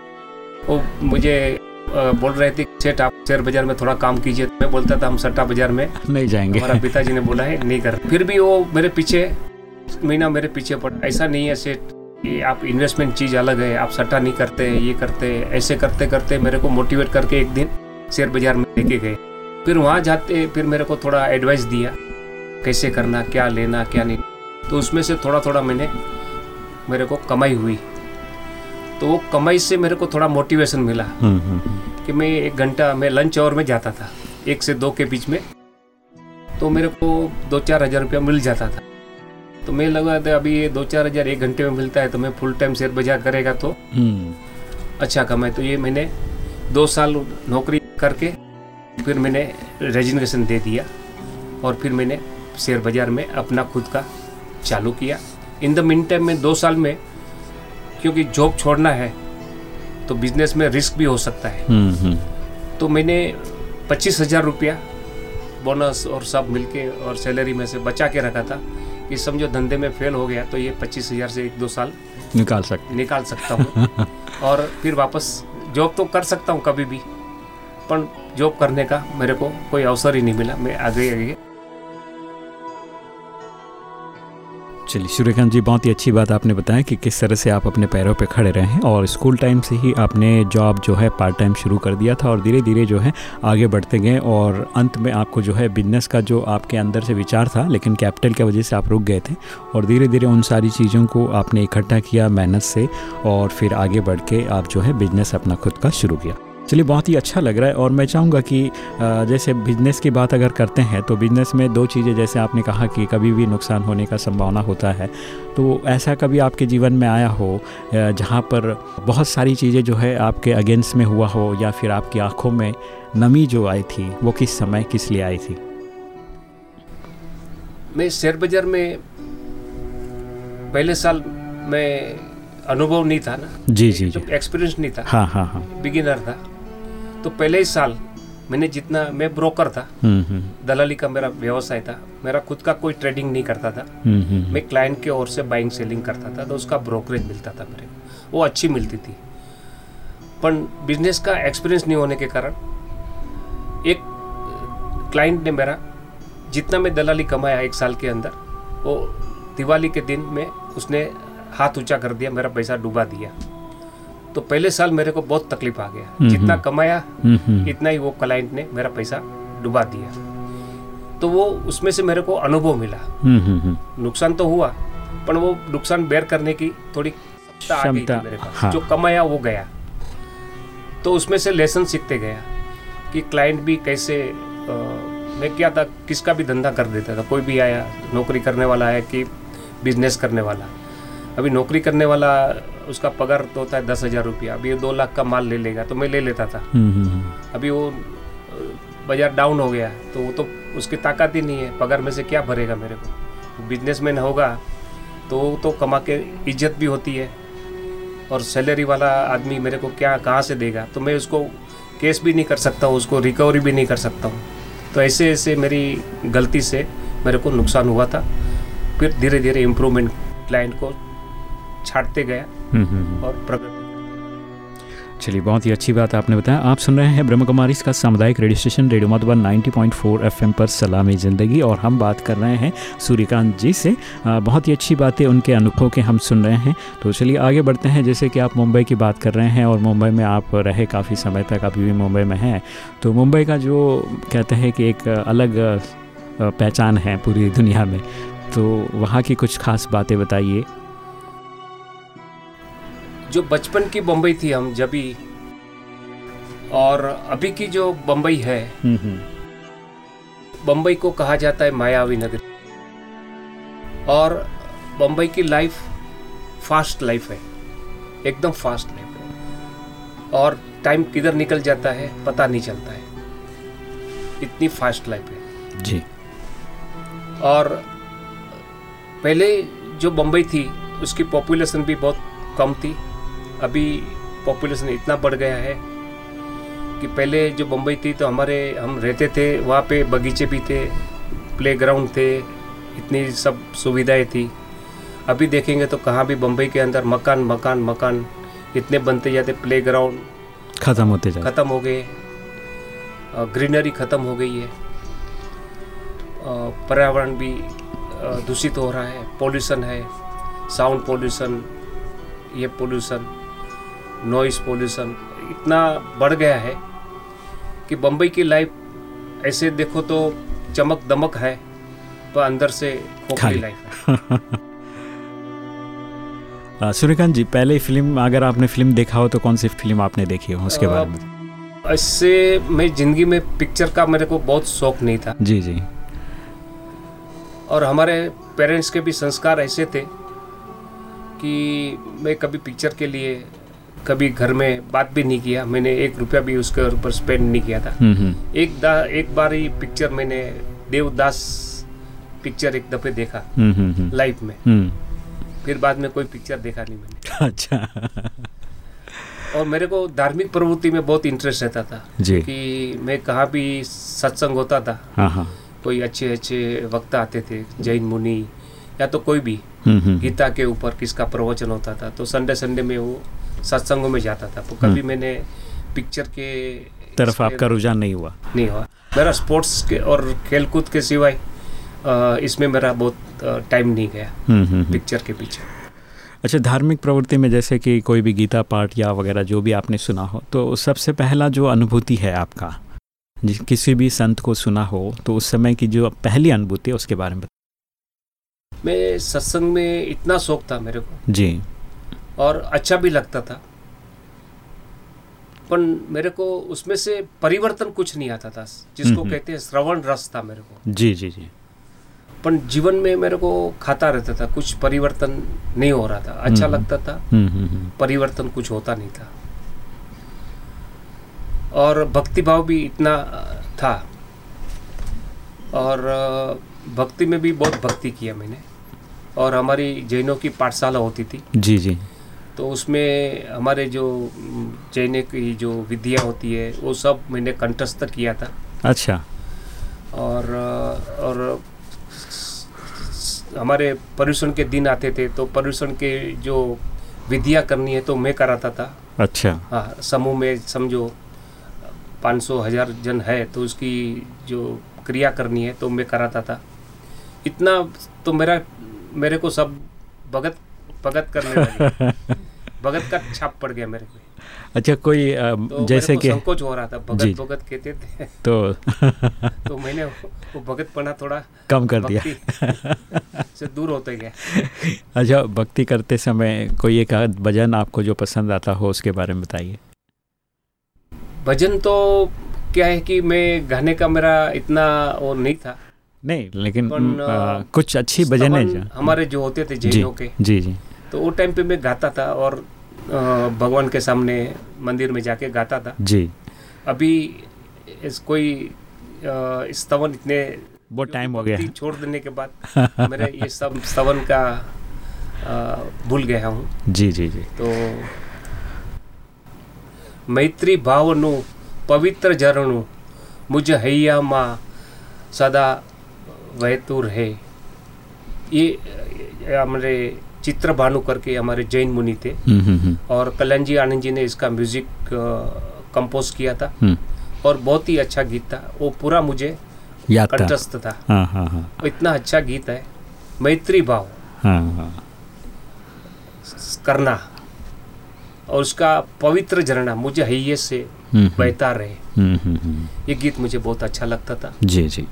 वो मुझे बोल रहे थे कि सेठ आप शेयर बाज़ार में थोड़ा काम कीजिए। तो मैं बोलता था हम सट्टा बाज़ार में नहीं जाएँगे। हमारा पिताजी ने बोला है नहीं कर। फिर भी वो मेरे पीछे महीना मेरे पीछे पड़ा ऐसा नहीं है सेठ कि आप इन्वेस्टमेंट चीज़ अलग है आप सट्टा नहीं करते ये करते ऐसे करते करते मेरे को मोटिवेट करके एक दिन शेयर बाज़ार में लेके गए। फिर वहाँ जाते फिर मेरे को थोड़ा एडवाइस दिया। कैसे करना क्या लेना क्या नहीं। तो उसमें से थोड़ा थोड़ा मैंने मेरे को कमाई हुई। तो वो कमाई से मेरे को थोड़ा मोटिवेशन मिला हम्म, हम्म, हम्म। कि मैं एक घंटा मैं लंच आवर में जाता था एक से दो के बीच में। तो मेरे को दो चार हज़ार रुपया मिल जाता था। तो मैं लगा था अभी ये दो चार हज़ार एक घंटे में मिलता है तो मैं फुल टाइम शेयर बाज़ार करेगा तो अच्छा कमाए। तो ये मैंने दो साल नौकरी करके फिर मैंने रेजिग्नेशन दे दिया और फिर मैंने शेयर बाज़ार में अपना खुद का चालू किया। इन द मिन टाइम में दो साल में क्योंकि जॉब छोड़ना है तो बिज़नेस में रिस्क भी हो सकता है। हम्म, हम्म। तो मैंने पच्चीस हज़ार रुपया बोनस और सब मिलके और सैलरी में से बचा के रखा था। कि समझो धंधे में फेल हो गया तो ये पच्चीस हज़ार से एक दो साल निकाल सकते निकाल सकता हूँ। और फिर वापस जॉब तो कर सकता हूँ कभी भी पर जॉब करने का मेरे को कोई अवसर ही नहीं मिला। मैं आगे आगे चलिए, सूर्यकांत जी, बहुत ही अच्छी बात आपने बताया कि किस तरह से आप अपने पैरों पे खड़े रहे हैं और स्कूल टाइम से ही आपने जॉब जो है पार्ट टाइम शुरू कर दिया था और धीरे धीरे जो है आगे बढ़ते गए और अंत में आपको जो है बिज़नेस का जो आपके अंदर से विचार था, लेकिन कैपिटल की वजह से आप रुक गए थे और धीरे धीरे उन सारी चीज़ों को आपने इकट्ठा किया मेहनत से और फिर आगे बढ़ के आप जो है बिज़नेस अपना खुद का शुरू किया। चलिए बहुत ही अच्छा लग रहा है और मैं चाहूँगा कि जैसे बिज़नेस की बात अगर करते हैं तो बिज़नेस में दो चीज़ें जैसे आपने कहा कि कभी भी नुकसान होने का संभावना होता है तो ऐसा कभी आपके जीवन में आया हो जहाँ पर बहुत सारी चीज़ें जो है आपके अगेंस्ट में हुआ हो या फिर आपकी आँखों में नमी जो आई थी वो किस समय किस लिए आई थी? मैं शेयर बाज़ार में पहले साल में अनुभव नहीं था ना। जी जी जी। एक्सपीरियंस नहीं था। हाँ हाँ हाँ। बिगिनर था। तो पहले ही साल मैंने जितना मैं ब्रोकर था। हम्म हम्म। दलाली का मेरा व्यवसाय था। मेरा खुद का कोई ट्रेडिंग नहीं करता था। हम्म मैं क्लाइंट के ओर से बाइंग सेलिंग करता था तो उसका ब्रोकरेज मिलता था मेरे को। वो अच्छी मिलती थी। पर बिज़नेस का एक्सपीरियंस नहीं होने के कारण एक क्लाइंट ने मेरा जितना मैं दलाली कमाया एक साल के अंदर वो दिवाली के दिन में उसने हाथ ऊँचा कर दिया मेरा पैसा डुबा दिया। तो पहले साल मेरे को बहुत तकलीफ़ आ गया। जितना कमाया हम्म हम्म। इतना ही वो क्लाइंट ने मेरा पैसा डुबा दिया। तो वो उसमें से मेरे को अनुभव मिला। हम्म हम्म हम्म। नुकसान तो हुआ पर वो नुकसान बेर करने की थोड़ी क्षमता आ मेरे पास। हाँ। जो कमाया वो गया। तो उसमें से लेसन सीखते गया कि क्लाइंट भी कैसे अ, मैं क्या था किसका भी धंधा कर देता था। कोई भी आया नौकरी करने वाला है कि बिज़नेस करने वाला। अभी नौकरी करने वाला उसका पगार तो होता है दस हज़ार रुपया। अभी ये दो लाख का माल ले लेगा तो मैं ले लेता था। हम्म हम्म हम्म। अभी वो बाज़ार डाउन हो गया तो वो तो उसकी ताकत ही नहीं है। पगार में से क्या भरेगा मेरे को? बिजनेसमैन होगा तो तो कमा के इज़्ज़त भी होती है। और सैलरी वाला आदमी मेरे को क्या कहाँ से देगा? तो मैं उसको केस भी नहीं कर सकता हूँ उसको रिकवरी भी नहीं कर सकता हूँ। तो ऐसे ऐसे मेरी गलती से मेरे को नुकसान हुआ था। फिर धीरे धीरे इम्प्रूवमेंट क्लाइंट को छाटते गया हम्म हम्म और प्रगति। चलिए बहुत ही अच्छी बात आपने बताया। आप सुन रहे हैं ब्रह्म कुमारी का सामुदायिक radio station radio Madhuban 90.4 FM पर सलामी ज़िंदगी। और हम बात कर रहे हैं सूर्यकांत जी से। आ, बहुत ही अच्छी बातें उनके अनुभव के हम सुन रहे हैं। तो चलिए आगे बढ़ते हैं। जैसे कि आप मुंबई की बात कर रहे हैं और मुंबई में आप रहे काफ़ी समय तक अभी भी मुंबई में हैं। तो मुंबई का जो कहते हैं कि एक अलग पहचान है पूरी दुनिया में। तो वहाँ की कुछ खास बातें बताइए। जो बचपन की बम्बई थी हम जब भी और अभी की जो बम्बई है बम्बई को कहा जाता है मायावी नगरी। और बम्बई की लाइफ फास्ट लाइफ है एकदम फास्ट लाइफ है। और टाइम किधर निकल जाता है पता नहीं चलता है। इतनी फास्ट लाइफ है। जी। और पहले जो बम्बई थी उसकी पॉपुलेशन भी बहुत कम थी। अभी पॉपुलेशन इतना बढ़ गया है कि पहले जो बम्बई थी तो हमारे हम रहते थे वहाँ पे बगीचे भी थे प्ले ग्राउंड थे इतनी सब सुविधाएँ थी। अभी देखेंगे तो कहाँ भी बम्बई के अंदर मकान मकान मकान इतने बनते जाते प्ले ग्राउंड ख़त्म होते जाते। ख़त्म हो गए ग्रीनरी ख़त्म हो गई है। पर्यावरण भी दूषित हो रहा है पॉल्यूशन है साउंड पॉल्यूशन ये पोल्यूशन नॉइस पोल्यूशन इतना बढ़ गया है कि बम्बई की लाइफ ऐसे देखो तो चमक दमक है पर अंदर से खोखली लाइफ है। सूर्यकांत जी पहले फ़िल्म अगर आपने फ़िल्म देखा हो तो कौन सी फ़िल्म आपने देखी हो उसके बारे में? इससे मैं ज़िंदगी में पिक्चर का मेरे को बहुत शौक नहीं था। जी जी। और हमारे पेरेंट्स के भी संस्कार ऐसे थे कि मैं कभी पिक्चर के लिए कभी घर में बात भी नहीं किया मैंने एक रुपया भी उसके ऊपर स्पेंड नहीं किया था। हम्म हम्म। एक दा एक बार ही पिक्चर मैंने देवदास पिक्चर एक दफे देखा। हम्म हम्म, लाइफ में। फिर बाद में कोई पिक्चर देखा नहीं मैंने। अच्छा। और मेरे को धार्मिक प्रवृत्ति में बहुत इंटरेस्ट रहता था जी। कि मैं कहाँ भी सत्संग होता था हाँ हाँ। कोई अच्छे अच्छे वक्ता आते थे जैन मुनि या तो कोई भी गीता के ऊपर किसका प्रवचन होता था तो संडे संडे में वो सत्संगों में जाता था। तो कभी मैंने पिक्चर के तरफ़ आपका रुझान नहीं हुआ? नहीं हुआ। मेरा स्पोर्ट्स के और खेलकूद के सिवाय इसमें मेरा बहुत टाइम नहीं गया हम्म हम्म हम्म। पिक्चर के पीछे। अच्छा धार्मिक प्रवृत्ति में जैसे कि कोई भी गीता पाठ या वगैरह जो भी आपने सुना हो तो सबसे पहला जो अनुभूति है आपका जिस किसी भी संत को सुना हो तो उस समय की जो पहली अनुभूति है उसके बारे में। मैं सत्संग में इतना शौक था मेरे को। जी। और अच्छा भी लगता था। पर मेरे को उसमें से परिवर्तन कुछ नहीं आता था जिसको। कहते हैं श्रवण रस था मेरे को। जी जी जी। पर जीवन में मेरे को खाता रहता था कुछ परिवर्तन नहीं हो रहा था अच्छा। लगता था परिवर्तन कुछ होता नहीं था। और भक्ति भाव भी इतना था। और भक्ति में भी बहुत भक्ति किया मैंने। और हमारी जैनों की पाठशाला होती थी। जी जी। तो उसमें हमारे जो जैन की जो विद्या होती है वो सब मैंने कंठस्थ किया था। अच्छा। और और हमारे पर्यूषण के दिन आते थे तो पर्यूषण के जो विधियाँ करनी है तो मैं कराता था। अच्छा। हाँ समूह में समझो पाँच सौ हज़ार जन है तो उसकी जो क्रिया करनी है तो मैं कराता था। इतना तो मेरा मेरे को सब भगत भगत करने लगे भगत का छाप पड़ गया मेरे को अच्छा कोई अ, तो जैसे को कि संकोच हो रहा था। भगत भगत कहते थे। तो तो मैंने वो भगत पना थोड़ा कम कर दिया। से दूर होते गया। अच्छा भक्ति करते समय कोई एक भजन आपको जो पसंद आता हो उसके बारे में बताइए। भजन तो क्या है कि मैं गाने का मेरा इतना वो नहीं था। नहीं लेकिन अ, कुछ अच्छी भजन है हमारे जो होते थे जैनों के। जी जी। तो वो टाइम पे मैं गाता था और भगवान के सामने मंदिर में जाके गाता था जी अभी इस कोई स्तवन इतने वो टाइम हो गया छोड़ देने के बाद मेरे ये सब स्तवन का भूल गया हूँ जी जी जी तो मैत्री भावनु पवित्र झरणु मुझ हैया माँ सदा वहतुर है ये हमारे चित्र भानु करके हमारे जैन मुनि थे। हम्म हम्म हम्म, और कल्याण जी आनंद जी ने इसका म्यूज़िक कंपोज किया था। और बहुत ही अच्छा गीत था। वो पूरा मुझे याद था। था। हाँ हाँ हाँ। वो इतना अच्छा गीत है। मैत्री भाव। हाँ हाँ। करना। और उसका पवित्र झरना मुझे हैये से बहता रहे। ये गीत मुझे बहुत अच्छा लगता था। जी जी।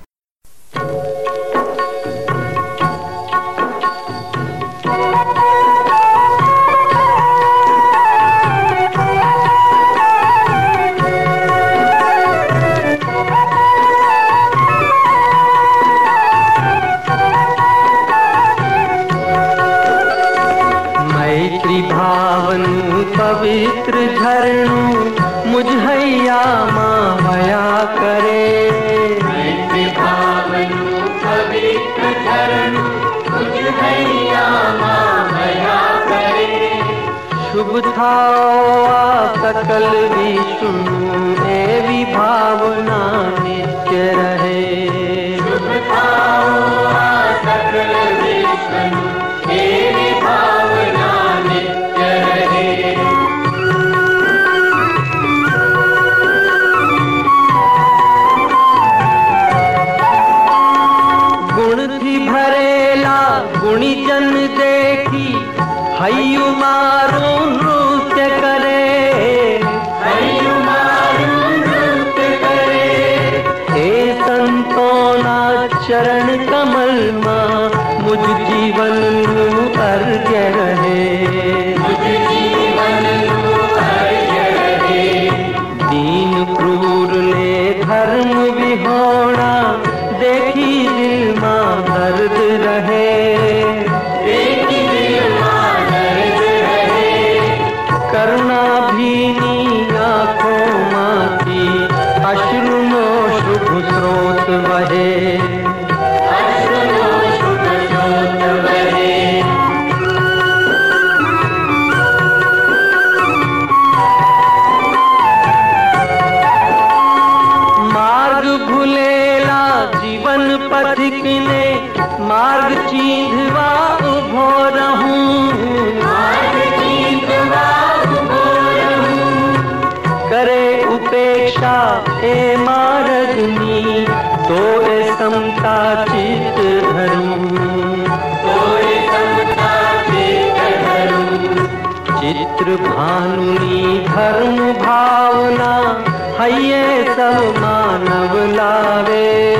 भावा सकल विष्णु सुी भावना चरण कमल माँ मुझ जीवन लावे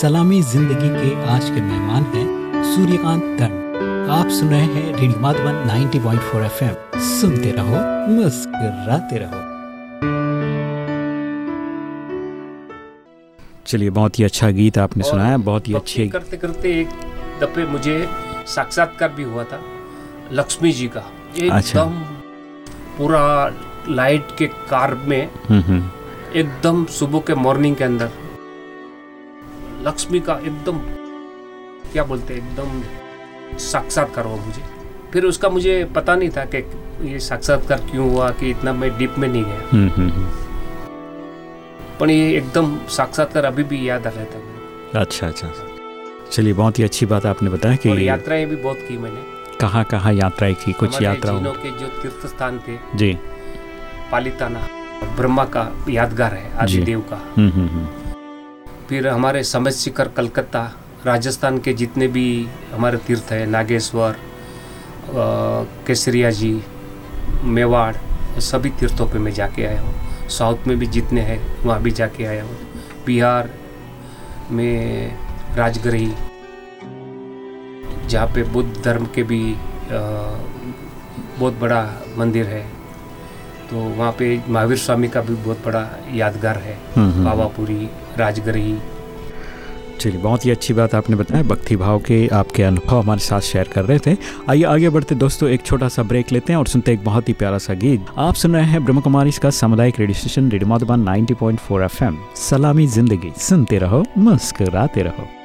सलामी ज़िंदगी के आज के मेहमान हैं सूर्यकांत दंड आप सुन रहे हैं रेडियो माधवन 90.4 एफएम। सुनते रहो मुस्कुराते रहो। चलिए बहुत ही अच्छा गीत आपने सुनाया बहुत ही अच्छे करते करते एक दफे मुझे साक्षात्कार भी हुआ था लक्ष्मी जी का। एकदम अच्छा। पूरा लाइट के कार में हम्म, हम्म, एकदम सुबह के मॉर्निंग के अंदर लक्ष्मी का एकदम क्या बोलते हैं एकदम साक्षात्कार हुआ मुझे। फिर उसका मुझे पता नहीं था कि ये साक्षात्कार क्यों हुआ कि इतना मैं डीप में नहीं गया। हम्म, हम्म, हम्म। पर ये एकदम साक्षात्कार अभी भी याद आ रहता है अच्छा अच्छा चलिए बहुत ही अच्छी बात आपने बताया और कि यात्राएँ भी बहुत की मैंने। कहाँ कहाँ यात्राएँ की कुछ यात्राओं? के जो तीर्थ स्थान थे जी। पालिताना ब्रह्मा का यादगार है आदिदेव का। फिर हमारे समझ शिखर कलकत्ता राजस्थान के जितने भी हमारे तीर्थ हैं नागेश्वर केसरिया जी मेवाड़ सभी तीर्थों पे मैं जाके आया हूँ। साउथ में भी जितने हैं वहाँ भी जाके आया हूँ। बिहार में राजगृही जहाँ पे बुद्ध धर्म के भी बहुत बड़ा मंदिर है। तो वहाँ पे महावीर स्वामी का भी बहुत बड़ा यादगार है। हम्म, हम्म। पावापुरी राजगृही। चलिए, बहुत ही अच्छी बात आपने बताया, भक्ति भाव के आपके अनुभव हमारे साथ शेयर कर रहे थे। आइए, आगे बढ़ते दोस्तों, एक छोटा सा ब्रेक लेते हैं और सुनते एक बहुत ही प्यारा सा गीत। आप सुन रहे हैं ब्रह्म कुमारी का सामुदायिक radio station radio Madhuban 90.4 FM सलामी ज़िंदगी, सुनते रहो, मुस्कराते रहो।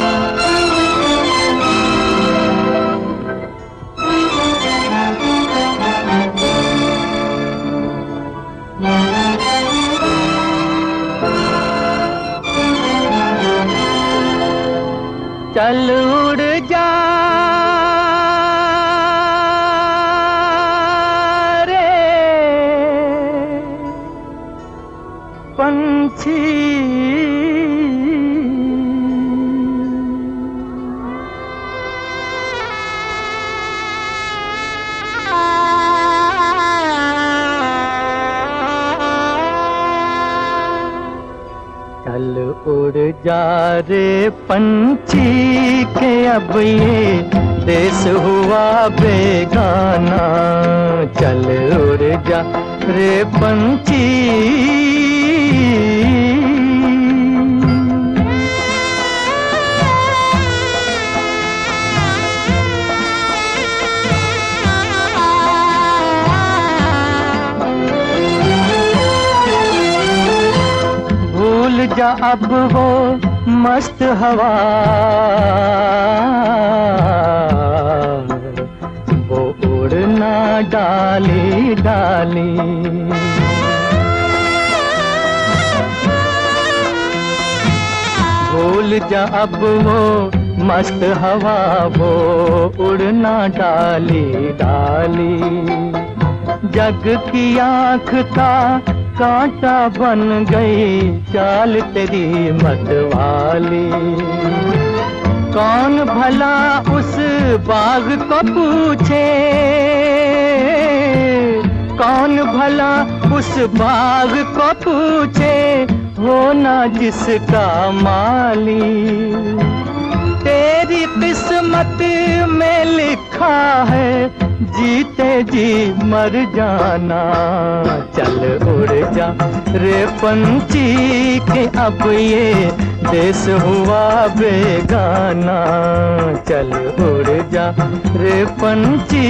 सारे पंछी के अब ये, देश हुआ बेगाना। चल उड़ जा रे पंछी। भूल जा अब वो मस्त हवा। वो उड़ना डाली डाली। भूल जा अब वो मस्त हवा, वो उड़ना डाली डाली। जग की आँख का कांटा बन गई, चाल तेरी मतवाली। कौन भला उस बाग को पूछे? कौन भला उस बाग को पूछे? होना जिसका माली। तेरी किस्मत में लिखा है, जीते जी मर जाना। चल उड़ जा रे पंछी के, अब ये देश हुआ बेगाना। चल उड़ जा रे पंछी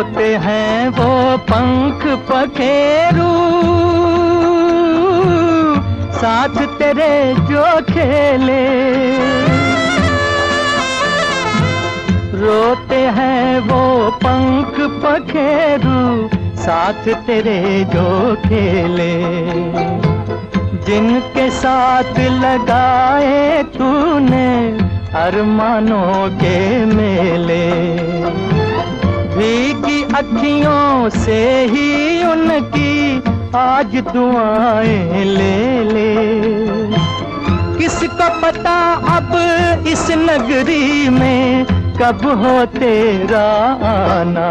रोते हैं वो पंख पखेरू। साथ तेरे जो खेले। रोते हैं वो पंख पखेरू, साथ तेरे जो खेले। जिनके साथ लगाए तूने अरमानों के मेले। भीगी अखियों से ही उनकी आज दुआएँ ले ले। किसको पता अब इस नगरी में कब हो तेरा आना?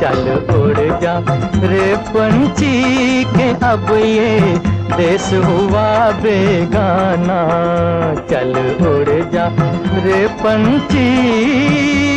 चल उड़ जा रे पंछी के, अब ये देश हुआ बेगाना। चल उड़ जा रे पंछी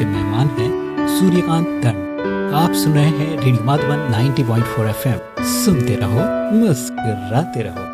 के मेहमान हैं सूर्यकांत धन। आप सुन रहे हैं रेडियो माधवन 90.4 एफएम। सुनते रहो, मुस्कराते रहो।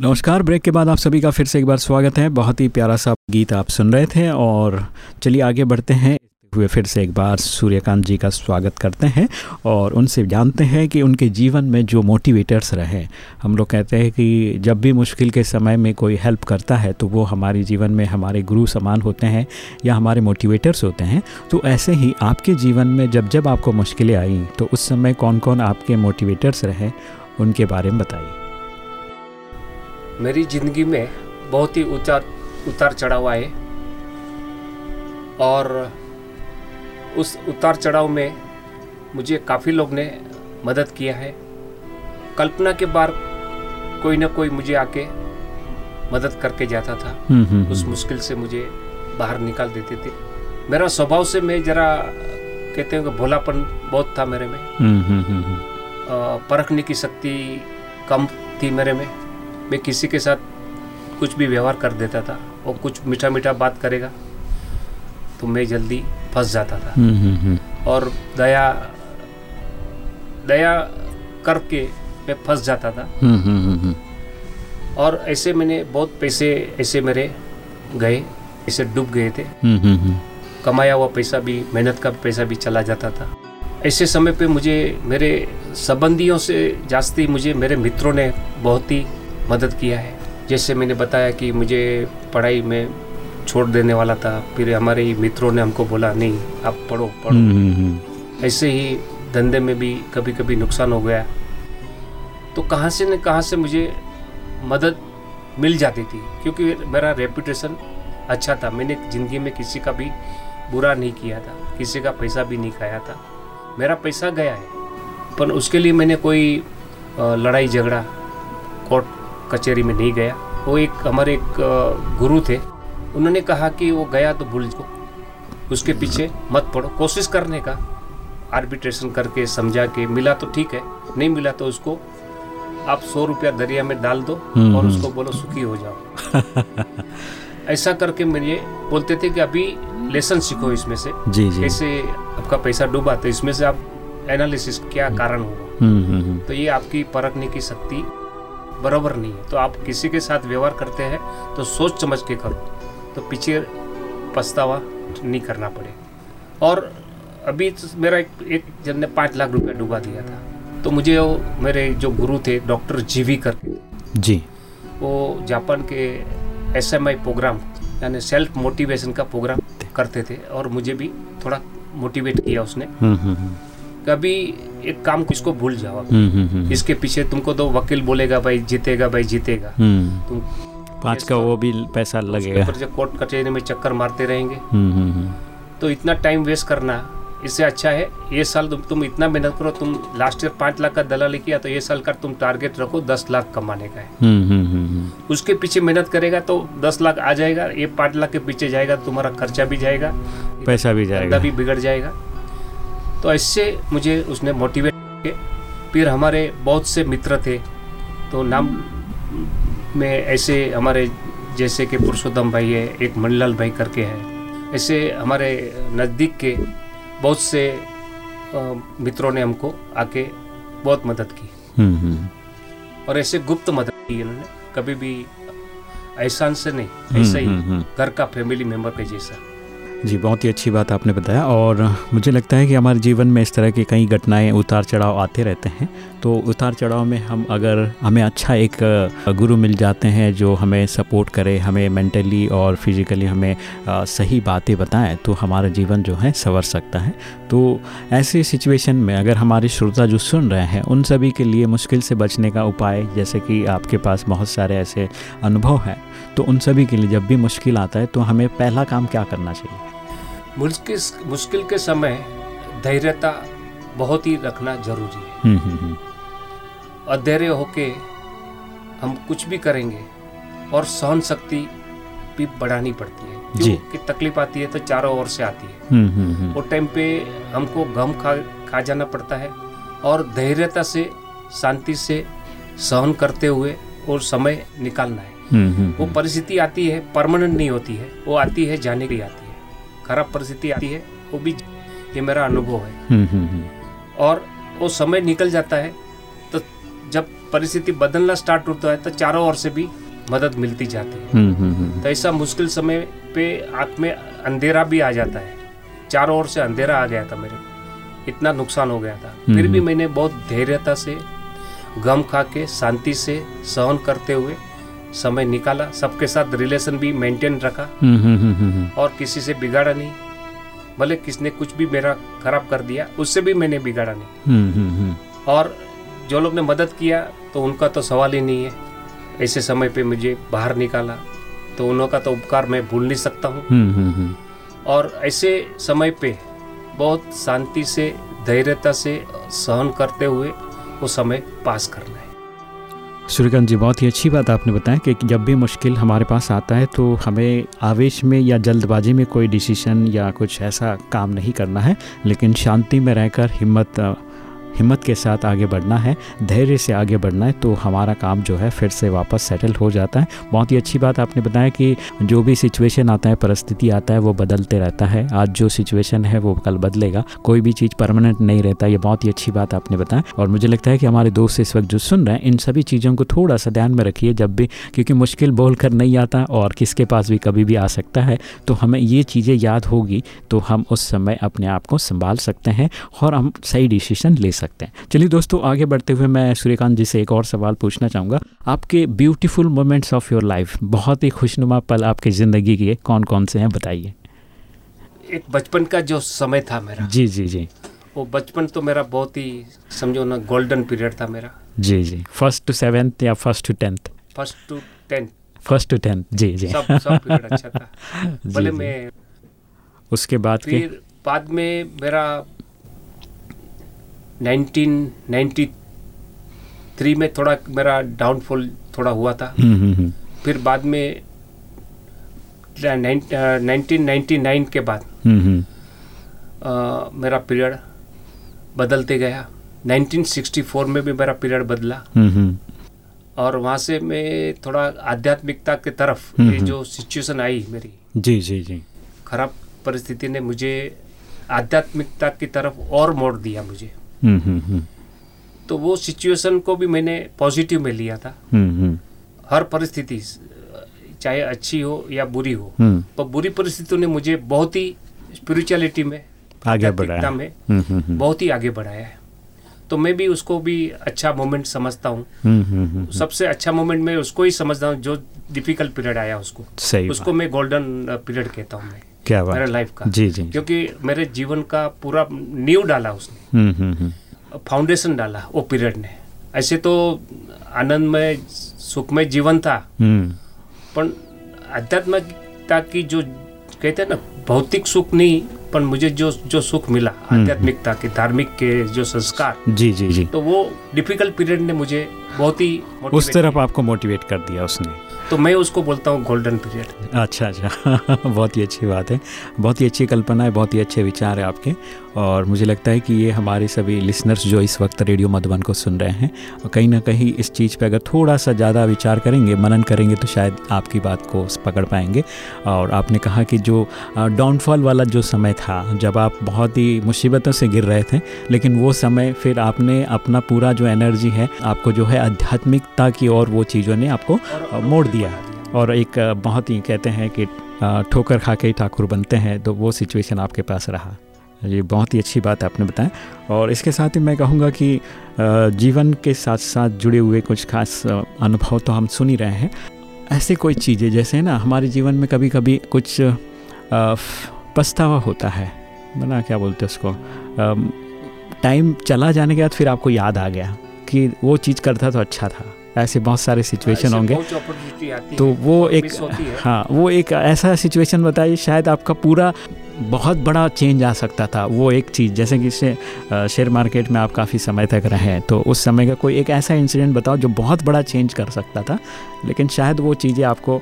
नमस्कार, ब्रेक के बाद आप सभी का फिर से एक बार स्वागत है। बहुत ही प्यारा सा गीत आप सुन रहे थे और चलिए आगे बढ़ते हैं हुए फिर से एक बार सूर्यकांत जी का स्वागत करते हैं और उनसे जानते हैं कि उनके जीवन में जो मोटिवेटर्स रहे। हम लोग कहते हैं कि जब भी मुश्किल के समय में कोई हेल्प करता है तो वो हमारे जीवन में हमारे गुरु समान होते हैं या हमारे मोटिवेटर्स होते हैं। तो ऐसे ही आपके जीवन में जब जब आपको मुश्किलें आई तो उस समय कौन कौन आपके मोटिवेटर्स रहे, उनके बारे में बताइए। मेरी ज़िंदगी में बहुत ही उतार उतार चढ़ाव आए और उस उतार चढ़ाव में मुझे काफ़ी लोग ने मदद किया है। कल्पना के बार कोई ना कोई मुझे आके मदद करके जाता था। हम्म, हम्म, उस हम्म। मुश्किल से मुझे बाहर निकाल देते थे। मेरा स्वभाव से मैं जरा कहते हैं कि भोलापन बहुत था मेरे में। परखने की शक्ति कम थी मेरे में। मैं किसी के साथ कुछ भी व्यवहार कर देता था और कुछ मीठा मीठा बात करेगा तो मैं जल्दी फंस जाता था हम्म, हम्म, हम्म। और दया दया करके मैं फंस जाता था। और ऐसे मैंने बहुत पैसे ऐसे मेरे गए ऐसे डूब गए थे। कमाया हुआ पैसा भी मेहनत का पैसा भी चला जाता था ऐसे समय पे मुझे मेरे संबंधियों से जास्ती मुझे मेरे मित्रों ने बहुत ही मदद किया है जैसे मैंने बताया कि मुझे पढ़ाई में छोड़ देने वाला था। फिर हमारे ही मित्रों ने हमको बोला नहीं आप पढ़ो पढ़ो। हम्म, हम्म, हम्म। ऐसे ही धंधे में भी कभी कभी नुकसान हो गया। तो कहाँ से न कहाँ से मुझे मदद मिल जाती थी क्योंकि मेरा रेपुटेशन अच्छा था। मैंने ज़िंदगी में किसी का भी बुरा नहीं किया था किसी का पैसा भी नहीं खाया था। मेरा पैसा गया है पर उसके लिए मैंने कोई लड़ाई झगड़ा कोर्ट कचहरी में नहीं गया। वो एक हमारे एक गुरु थे। उन्होंने कहा कि वो गया तो भूल को उसके पीछे मत पड़ो। कोशिश करने का आर्बिट्रेशन करके समझा के मिला तो ठीक है नहीं मिला तो उसको आप सौ रुपया दरिया में डाल दो हम्म, और हम्म। उसको बोलो सुखी हो जाओ। ऐसा करके मेरे बोलते थे कि अभी लेसन सीखो इसमें से। जी जी। कैसे आपका पैसा डूबा तो इसमें से आप एनालिसिस क्या कारण होगा? हम्म हम्म हम्म, तो ये आपकी परखने की शक्ति बराबर नहीं है। तो आप किसी के साथ व्यवहार करते हैं तो सोच समझ के करो। तो पीछे पछतावा नहीं करना पड़े। और अभी तो मेरा एक, एक जन ने पाँच लाख रुपया डुबा दिया था। तो मुझे वो मेरे जो गुरु थे डॉक्टर जीवी करके जी। वो जापान के एस प्रोग्राम यानी सेल्फ मोटिवेशन का प्रोग्राम करते थे और मुझे भी थोड़ा मोटिवेट किया उसने। हम्म हम्म हम्म, कभी एक काम किसको भूल जाओ इसके पीछे तुमको तो वकील बोलेगा भाई जीतेगा भाई जीतेगा। तुम पाँच का वो भी पैसा लगेगा। ऊपर से कोर्ट कचहरी में चक्कर मारते रहेंगे। हम्म हम्म हम्म, तो इतना टाइम वेस्ट करना इससे अच्छा है ये साल तुम तुम इतना मेहनत करो तुम लास्ट ईयर पाँच लाख का दलाली किया तो ये साल का तुम टारगेट रखो दस लाख कमाने का है। उसके पीछे मेहनत करेगा तो दस लाख आ जाएगा ये पाँच लाख के पीछे जाएगा तुम्हारा खर्चा भी जाएगा पैसा भी जाएगा। भी बिगड़ जाएगा। तो ऐसे मुझे उसने मोटिवेट किया। फिर हमारे बहुत से मित्र थे तो नाम में ऐसे हमारे जैसे कि पुरुषोत्तम भाई है एक मणिलाल भाई करके है। ऐसे हमारे नज़दीक के बहुत से मित्रों ने हमको आके बहुत मदद की। हम्म हम्म। और ऐसे गुप्त मदद की इन्होंने कभी भी एहसान से नहीं ऐसा ही हम्म, हम्म। घर का फैमिली मेंबर के जैसा। जी, बहुत ही अच्छी बात आपने बताया और मुझे लगता है कि हमारे जीवन में इस तरह की कई घटनाएँ उतार चढ़ाव आते रहते हैं। तो उतार चढ़ाव में हम अगर हमें अच्छा एक गुरु मिल जाते हैं जो हमें सपोर्ट करे, हमें मेंटली और फिजिकली हमें सही बातें बताएँ तो हमारा जीवन जो है संवर सकता है। तो ऐसे सिचुएशन में अगर हमारे श्रोता जो सुन रहे हैं, उन सभी के लिए मुश्किल से बचने का उपाय, जैसे कि आपके पास बहुत सारे ऐसे अनुभव हैं तो उन सभी के लिए जब भी मुश्किल आता है तो हमें पहला काम क्या करना चाहिए? मुश्किल मुश्किल के समय धैर्यता बहुत ही रखना ज़रूरी है। हम्म हम्म हम्म। अधैर्य होके हम कुछ भी करेंगे और सहन शक्ति भी बढ़ानी पड़ती है। क्योंकि तकलीफ़ आती है तो चारों ओर से आती है। हम्म हम्म हम्म। वो टाइम पे हमको गम खा खा जाना पड़ता है और धैर्यता से शांति से सहन करते हुए और समय निकालना है। हम्म हम्म वो परिस्थिति आती है परमानेंट नहीं होती है वो आती है जाने की आती है। खराब परिस्थिति आती है वो भी ये मेरा अनुभव है। हम्म हम्म हम्म। और वो समय निकल जाता है तो जब परिस्थिति बदलना स्टार्ट होता है तो चारों ओर से भी मदद मिलती जाती है। तो ऐसा मुश्किल समय पे आँख में अंधेरा भी आ जाता है। चारों ओर से अंधेरा आ गया था मेरे को। इतना नुकसान हो गया था। फिर भी। मैंने बहुत धैर्यता से गम खा के शांति से सहन करते हुए समय निकाला सबके साथ रिलेशन भी मेंटेन रखा। हम्म हम्म हम्म और किसी से बिगाड़ा नहीं। भले किसने कुछ भी मेरा खराब कर दिया उससे भी मैंने बिगाड़ा नहीं। और जो लोग ने मदद किया तो उनका तो सवाल ही नहीं है। ऐसे समय पे मुझे बाहर निकाला तो उन्हों का तो उपकार मैं भूल नहीं सकता हूँ। और ऐसे समय पे बहुत शांति से धैर्यता से सहन करते हुए वो समय पास करना। सूर्यकांत जी, बहुत ही अच्छी बात आपने बताया कि जब भी मुश्किल हमारे पास आता है तो हमें आवेश में या जल्दबाजी में कोई डिसीज़न या कुछ ऐसा काम नहीं करना है, लेकिन शांति में रहकर हिम्मत हिम्मत के साथ आगे बढ़ना है, धैर्य से आगे बढ़ना है तो हमारा काम जो है फिर से वापस सेटल हो जाता है। बहुत ही अच्छी बात आपने बताया कि जो भी सिचुएशन आता है, परिस्थिति आता है, वो बदलते रहता है। आज जो सिचुएशन है, वो कल बदलेगा। कोई भी चीज़ परमानेंट नहीं रहता, ये बहुत ही अच्छी बात आपने बताया। और मुझे लगता है कि हमारे दोस्त इस वक्त जो सुन रहे हैं, इन सभी चीज़ों को थोड़ा सा ध्यान में रखिए, जब भी, क्योंकि मुश्किल बोल कर नहीं आता और किसके पास भी कभी भी आ सकता है तो हमें ये चीज़ें याद होगी तो हम उस समय अपने आप को संभाल सकते हैं और हम सही डिसीज़न ले सकते हैं। चलिए दोस्तों आगे बढ़ते हुए मैं सूर्यकांत जी से एक और सवाल पूछना चाहूँगा। आपके beautiful moments of your life बहुत ही खुशनुमा पल आपकी ज़िंदगी के कौन कौन से हैं बताइए। एक बचपन का जो समय था मेरा। जी जी जी। वो बचपन तो मेरा बहुत ही समझो ना गोल्डन पीरियड था मेरा। जी जी। फ़र्स्ट टू सेवेंथ या first to tenth first to tenth first to tenth जी जी। सब सब पीरियड अच्छा था। भले मैं उसके बाद के? फिर बाद में मेरा 1993 में थोड़ा मेरा डाउनफॉल थोड़ा हुआ था। हम्म, हम्म, हम्म, फिर बाद में नाइनटीन नाइन्टी नाइन के बाद हम्म, मेरा पीरियड बदलते गया। 1964 में भी मेरा पीरियड बदला। और वहाँ से मैं थोड़ा आध्यात्मिकता की तरफ़ ये। जो सिचुएशन आई मेरी। जी जी जी। खराब परिस्थिति ने मुझे आध्यात्मिकता की तरफ़ और मोड़ दिया मुझे। तो वो सिचुएशन को भी मैंने पॉजिटिव में लिया था। हम्म, हम्म, हर परिस्थिति चाहे अच्छी हो या बुरी हो हम्म, पर बुरी परिस्थितियों ने मुझे बहुत ही स्पिरिचुअलिटी में आगे बढ़ाया। में हम्म, हम्म, हम्म, बहुत ही आगे बढ़ाया है। तो मैं भी उसको भी अच्छा मोमेंट समझता हूँ। हम्म, हम्म, हम्म, सबसे अच्छा मोमेंट मैं उसको ही समझता हूँ जो डिफ़िकल्ट पीरियड आया उसको। सही उसको मैं गोल्डन पीरियड कहता हूँ मैं। क्या मेरे बात लाइफ का। जी जी क्योंकि मेरे जीवन का पूरा नींव डाला उसने। हम्म, हम्म, हम्म, फाउंडेशन डाला वो पीरियड ने। ऐसे तो आनंदमय सुखमय जीवन था। हम्म, पण आध्यात्मिकता की जो कहते हैं ना भौतिक सुख नहीं पर मुझे जो जो सुख मिला आध्यात्मिकता के धार्मिक के जो संस्कार जी जी जी। तो वो डिफ़िकल्ट पीरियड ने मुझे बहुत ही उस तरफ़ आपको मोटिवेट कर दिया उसने। तो मैं उसको बोलता हूँ गोल्डन पीरियड अच्छा अच्छा। बहुत ही अच्छी बात है। बहुत ही अच्छी कल्पना है, बहुत ही अच्छे विचार है आपके। और मुझे लगता है कि ये हमारे सभी लिसनर्स जो इस वक्त रेडियो मधुबन को सुन रहे हैं, और कहीं ना कहीं इस चीज़ पे अगर थोड़ा सा ज़्यादा विचार करेंगे, मनन करेंगे तो शायद आपकी बात को पकड़ पाएँगे। और आपने कहा कि जो डाउनफॉल वाला जो समय था, जब आप बहुत ही मुसीबतों से गिर रहे थे, लेकिन वो समय फिर आपने अपना पूरा जो एनर्जी है, आपको जो है आध्यात्मिकता की और वो चीज़ों ने आपको मोड़ दिया। और एक बहुत ही कहते हैं कि ठोकर खा के ही ठाकुर बनते हैं तो वो सिचुएशन आपके पास रहा। ये बहुत ही अच्छी बात आपने बताया और इसके साथ ही मैं कहूँगा कि जीवन के साथ साथ जुड़े हुए कुछ खास अनुभव तो हम सुन ही रहे हैं। ऐसे कोई चीज़ें, जैसे ना, हमारे जीवन में कभी कभी कुछ पछतावा होता है। बना क्या बोलते हैं उसको? टाइम चला जाने के बाद फिर आपको याद आ गया कि वो चीज़ करता तो अच्छा था। ऐसे बहुत सारे सिचुएशन होंगे। तो वो एक है। वो एक ऐसा सिचुएशन बताइए शायद आपका पूरा बहुत बड़ा चेंज आ सकता था। वो एक चीज़ जैसे कि शेयर मार्केट में आप काफ़ी समय तक रहे हैं तो उस समय का कोई एक ऐसा इंसिडेंट बताओ जो बहुत बड़ा चेंज कर सकता था लेकिन शायद वो चीज़ें आपको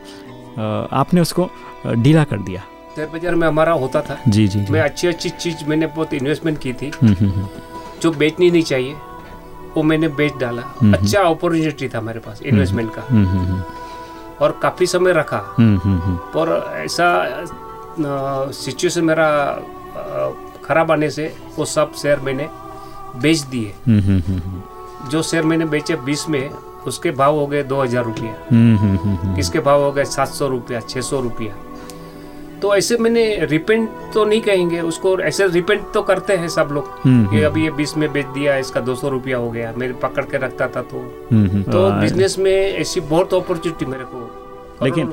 आपने उसको ढीला कर दिया। शेयर बाज़ार में हमारा होता था। जी जी जी। मैं अच्छी अच्छी चीज़ मैंने बहुत इन्वेस्टमेंट की थी। हम्म, हम्म, हम्म, जो बेचनी नहीं चाहिए। वो मैंने बेच डाला। हम्म। अच्छा अपॉर्चुनिटी था मेरे पास इन्वेस्टमेंट का। हम्म, हम्म, हम्म, और काफ़ी समय रखा। हम्म, हम्म, हम्म, और ऐसा सिचुएशन मेरा खराब आने से वो सब शेयर मैंने बेच दिए। हम्म, हम्म, हम्म, हम्म, जो शेयर मैंने बेचे बीस में उसके भाव हो गए दो हज़ार रुपया। हम्म, हम्म, हम्म, हम्म, किसके भाव हो गए सात सौ रुपया छः सौ रुपया। तो ऐसे मैंने रिपेंट तो नहीं कहेंगे उसको ऐसे रिपेंट तो करते हैं सब लोग हम्म, कि अभी ये बीस में बेच दिया इसका दो सौ रुपया हो गया मेरे पकड़ के रखता था तो। हम्म, हम्म, तो बिज़नेस में ऐसी बहुत अपॉर्चुनिटी मेरे को लेकिन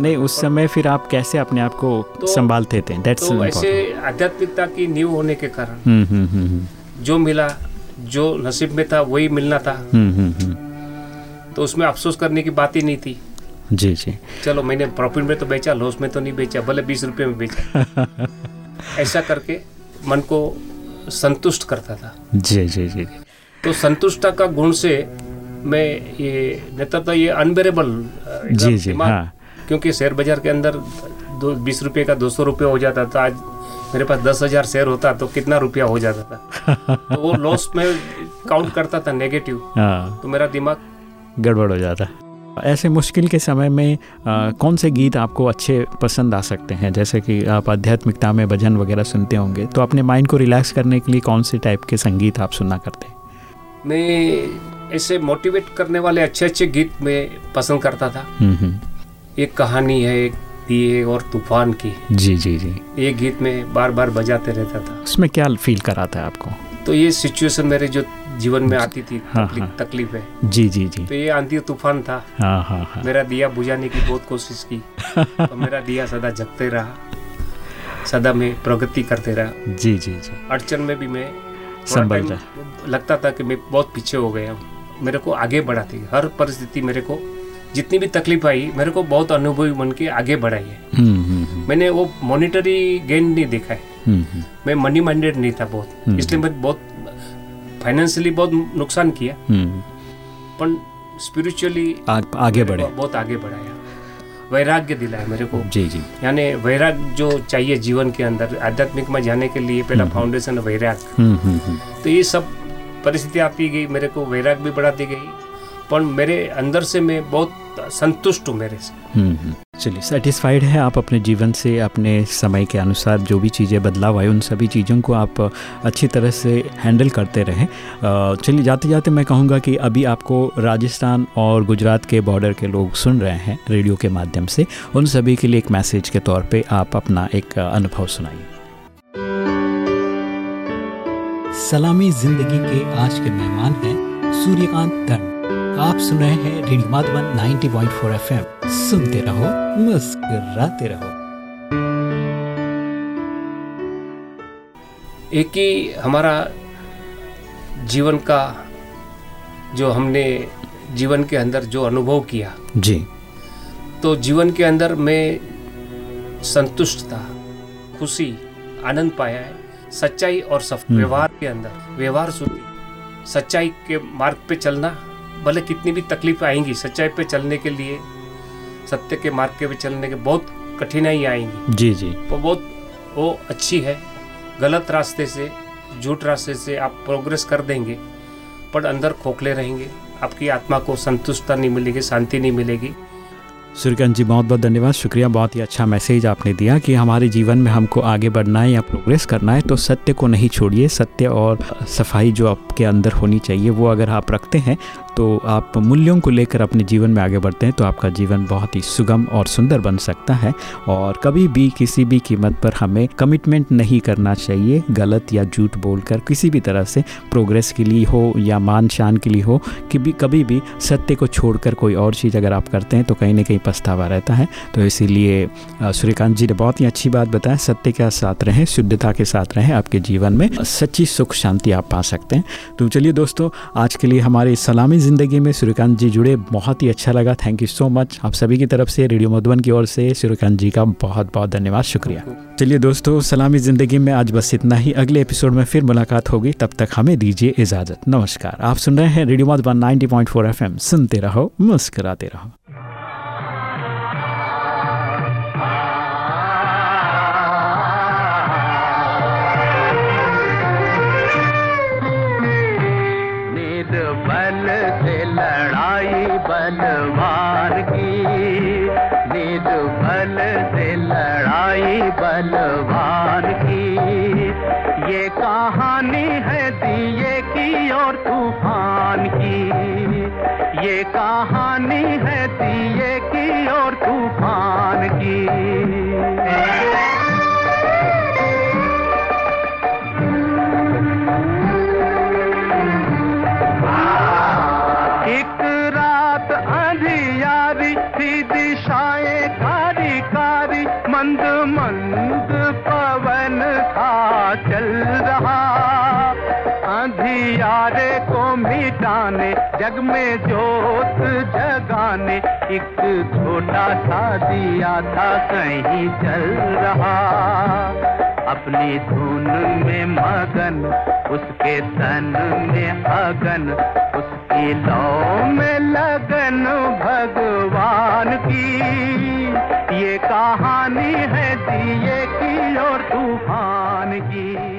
नहीं उस समय फिर आप कैसे अपने आप को तो- संभालते थे? दैट्स तो ऐसे आध्यात्मिकता की नींव होने के कारण हम्म हम्म हम्म हम्म। जो मिला जो नसीब में था वही मिलना था। हम्म, हम्म, हम्म। तो उसमें अफसोस करने की बात ही नहीं थी। जी जी। चलो मैंने प्रॉफिट में तो बेचा लॉस में तो नहीं बेचा भले बीस रुपये में बेचा। ऐसा करके मन को संतुष्ट करता था। जी जी जी। तो संतुष्टता का गुण से मैं ये नेता तो ये अनबेरेबल जी, जी, हाँ। क्योंकि शेयर बाज़ार के अंदर दो बीस रुपये का दो सौ रुपया हो जाता था आज मेरे पास दस हज़ार शेयर होता तो कितना रुपया हो जाता था। तो वो लॉस में काउंट करता था नेगेटिव हाँ। तो मेरा दिमाग गड़बड़ हो जाता। ऐसे मुश्किल के समय में आ, कौन से गीत आपको अच्छे पसंद आ सकते हैं? जैसे कि आप आध्यात्मिकता में भजन वगैरह सुनते होंगे तो अपने माइंड को रिलैक्स करने के लिए कौन से टाइप के संगीत आप सुनना करते हैं? मैं ऐसे मोटिवेट करने वाले अच्छे अच्छे गीत में पसंद करता था। हम्म, हम्म। एक कहानी है एक दिए और तूफ़ान की। जी जी जी। ये गीत में बार बार बजाते रहता था। उसमें क्या फील कराता है आपको? तो ये सिचुएशन मेरे जो जीवन में आती थी हाँ, तकलीफ़ हाँ। तकलीफ़ है। जी जी जी। तो ये आंधी तूफ़ान था। हाँ हाँ हाँ। मेरा दिया बुझाने की बहुत कोशिश की। तो मेरा दिया सदा जगते रहा। सदा मैं प्रगति करते रहा। जी जी जी। अड़चन में भी मैं संभल टाइम लगता था कि मैं बहुत पीछे हो गया हूँ। मेरे को आगे बढ़ाती हर परिस्थिति मेरे को जितनी भी तकलीफ़ आई मेरे को बहुत अनुभवी बन के आगे बढ़ाई है। हम्म, हम्म, हम्म, मैंने वो मॉनिटरी गेन नहीं देखा है। मैं मनी माइंडेड नहीं था बहुत। इसलिए मैं बहुत फाइनेंशियली बहुत नुकसान किया। हम्म, पर स्पिरिचुअली आगे बढ़े। बहुत आगे बढ़ाया वैराग्य दिलाया मेरे को। जी जी। यानी वैराग्य जो चाहिए जीवन के अंदर आध्यात्मिक में जाने के लिए पहला फाउंडेशन हम्म, हम्म, हम्म, तो ये सब परिस्थिति आती गई मेरे को वैराग भी बढ़ाती गई। पर मेरे अंदर से मैं बहुत संतुष्ट हूँ मेरे से। चलिए सेटिस्फाइड है आप अपने जीवन से, अपने समय के अनुसार, जो भी चीज़ें बदलाव आए, उन सभी चीज़ों को आप अच्छी तरह से हैंडल करते रहें। चलिए जाते जाते मैं कहूँगा कि अभी आपको राजस्थान और गुजरात के बॉर्डर के लोग सुन रहे हैं रेडियो के माध्यम से। उन सभी के लिए एक मैसेज के तौर पे आप अपना एक अनुभव सुनाइए। सलामी ज़िंदगी के आज के मेहमान हैं सूर्यकांत धन आप सुन रहे हैं रेडियो माधवन 90.4 एफएम। सुनते रहो मुस्कुराते रहो। एक ही हमारा जीवन का जो हमने जीवन के अंदर जो अनुभव किया जी। तो जीवन के अंदर मैं संतुष्ट था खुशी आनंद पाया है। सच्चाई और सफ हम्म। व्यवहार के अंदर व्यवहार शुद्धि सच्चाई के मार्ग पे चलना भले कितनी भी तकलीफ़ आएँगी सच्चाई पे चलने के लिए सत्य के मार्ग के पे चलने के बहुत कठिनाई आएँगी। जी जी। वो बहुत वो अच्छी है गलत रास्ते से झूठ रास्ते से आप प्रोग्रेस कर देंगे पर अंदर खोखले रहेंगे आपकी आत्मा को संतुष्टता नहीं मिलेगी शांति नहीं मिलेगी। सूर्यकांत जी, बहुत बहुत धन्यवाद। शुक्रिया, बहुत ही अच्छा मैसेज आपने दिया कि हमारे जीवन में हमको आगे बढ़ना है या प्रोग्रेस करना है तो सत्य को नहीं छोड़िए। सत्य और सफ़ाई जो आपके अंदर होनी चाहिए, वो अगर आप रखते हैं तो आप मूल्यों को लेकर अपने जीवन में आगे बढ़ते हैं तो आपका जीवन बहुत ही सुगम और सुंदर बन सकता है। और कभी भी, किसी भी कीमत पर हमें कमिटमेंट नहीं करना चाहिए, गलत या झूठ बोलकर, किसी भी तरह से प्रोग्रेस के लिए हो या मान शान के लिए हो, कि भी, कभी भी सत्य को छोड़कर कोई और चीज़ अगर आप करते हैं तो कहीं ना कहीं पछतावा रहता है। तो इसीलिए सूर्यकांत जी ने बहुत ही अच्छी बात बताया, सत्य के साथ रहें, शुद्धता के साथ रहें, आपके जीवन में सच्ची सुख शांति आप पा सकते हैं। तो चलिए दोस्तों, आज के लिए हमारी सलामी ज़िंदगी में सूर्यकांत जी जुड़े, बहुत ही अच्छा लगा। थैंक यू सो मच आप सभी की तरफ़ से, रेडियो मधुबन की ओर से सूर्यकांत जी का बहुत बहुत धन्यवाद, शुक्रिया। चलिए दोस्तों, सलामी ज़िंदगी में आज बस इतना ही। अगले एपिसोड में फिर मुलाकात होगी। तब तक हमें दीजिए इजाज़त। नमस्कार। आप सुन रहे हैं रेडियो मधुबन 90.4 एफएम। सुनते रहो, मुस्कराते रहो। जगाने एक छोटा सा दिया था, कहीं चल रहा। अपनी धुन में मगन, उसके तन में अगन उसकी लौ में लगन भगवान की। ये कहानी है दिए की और तूफ़ान की।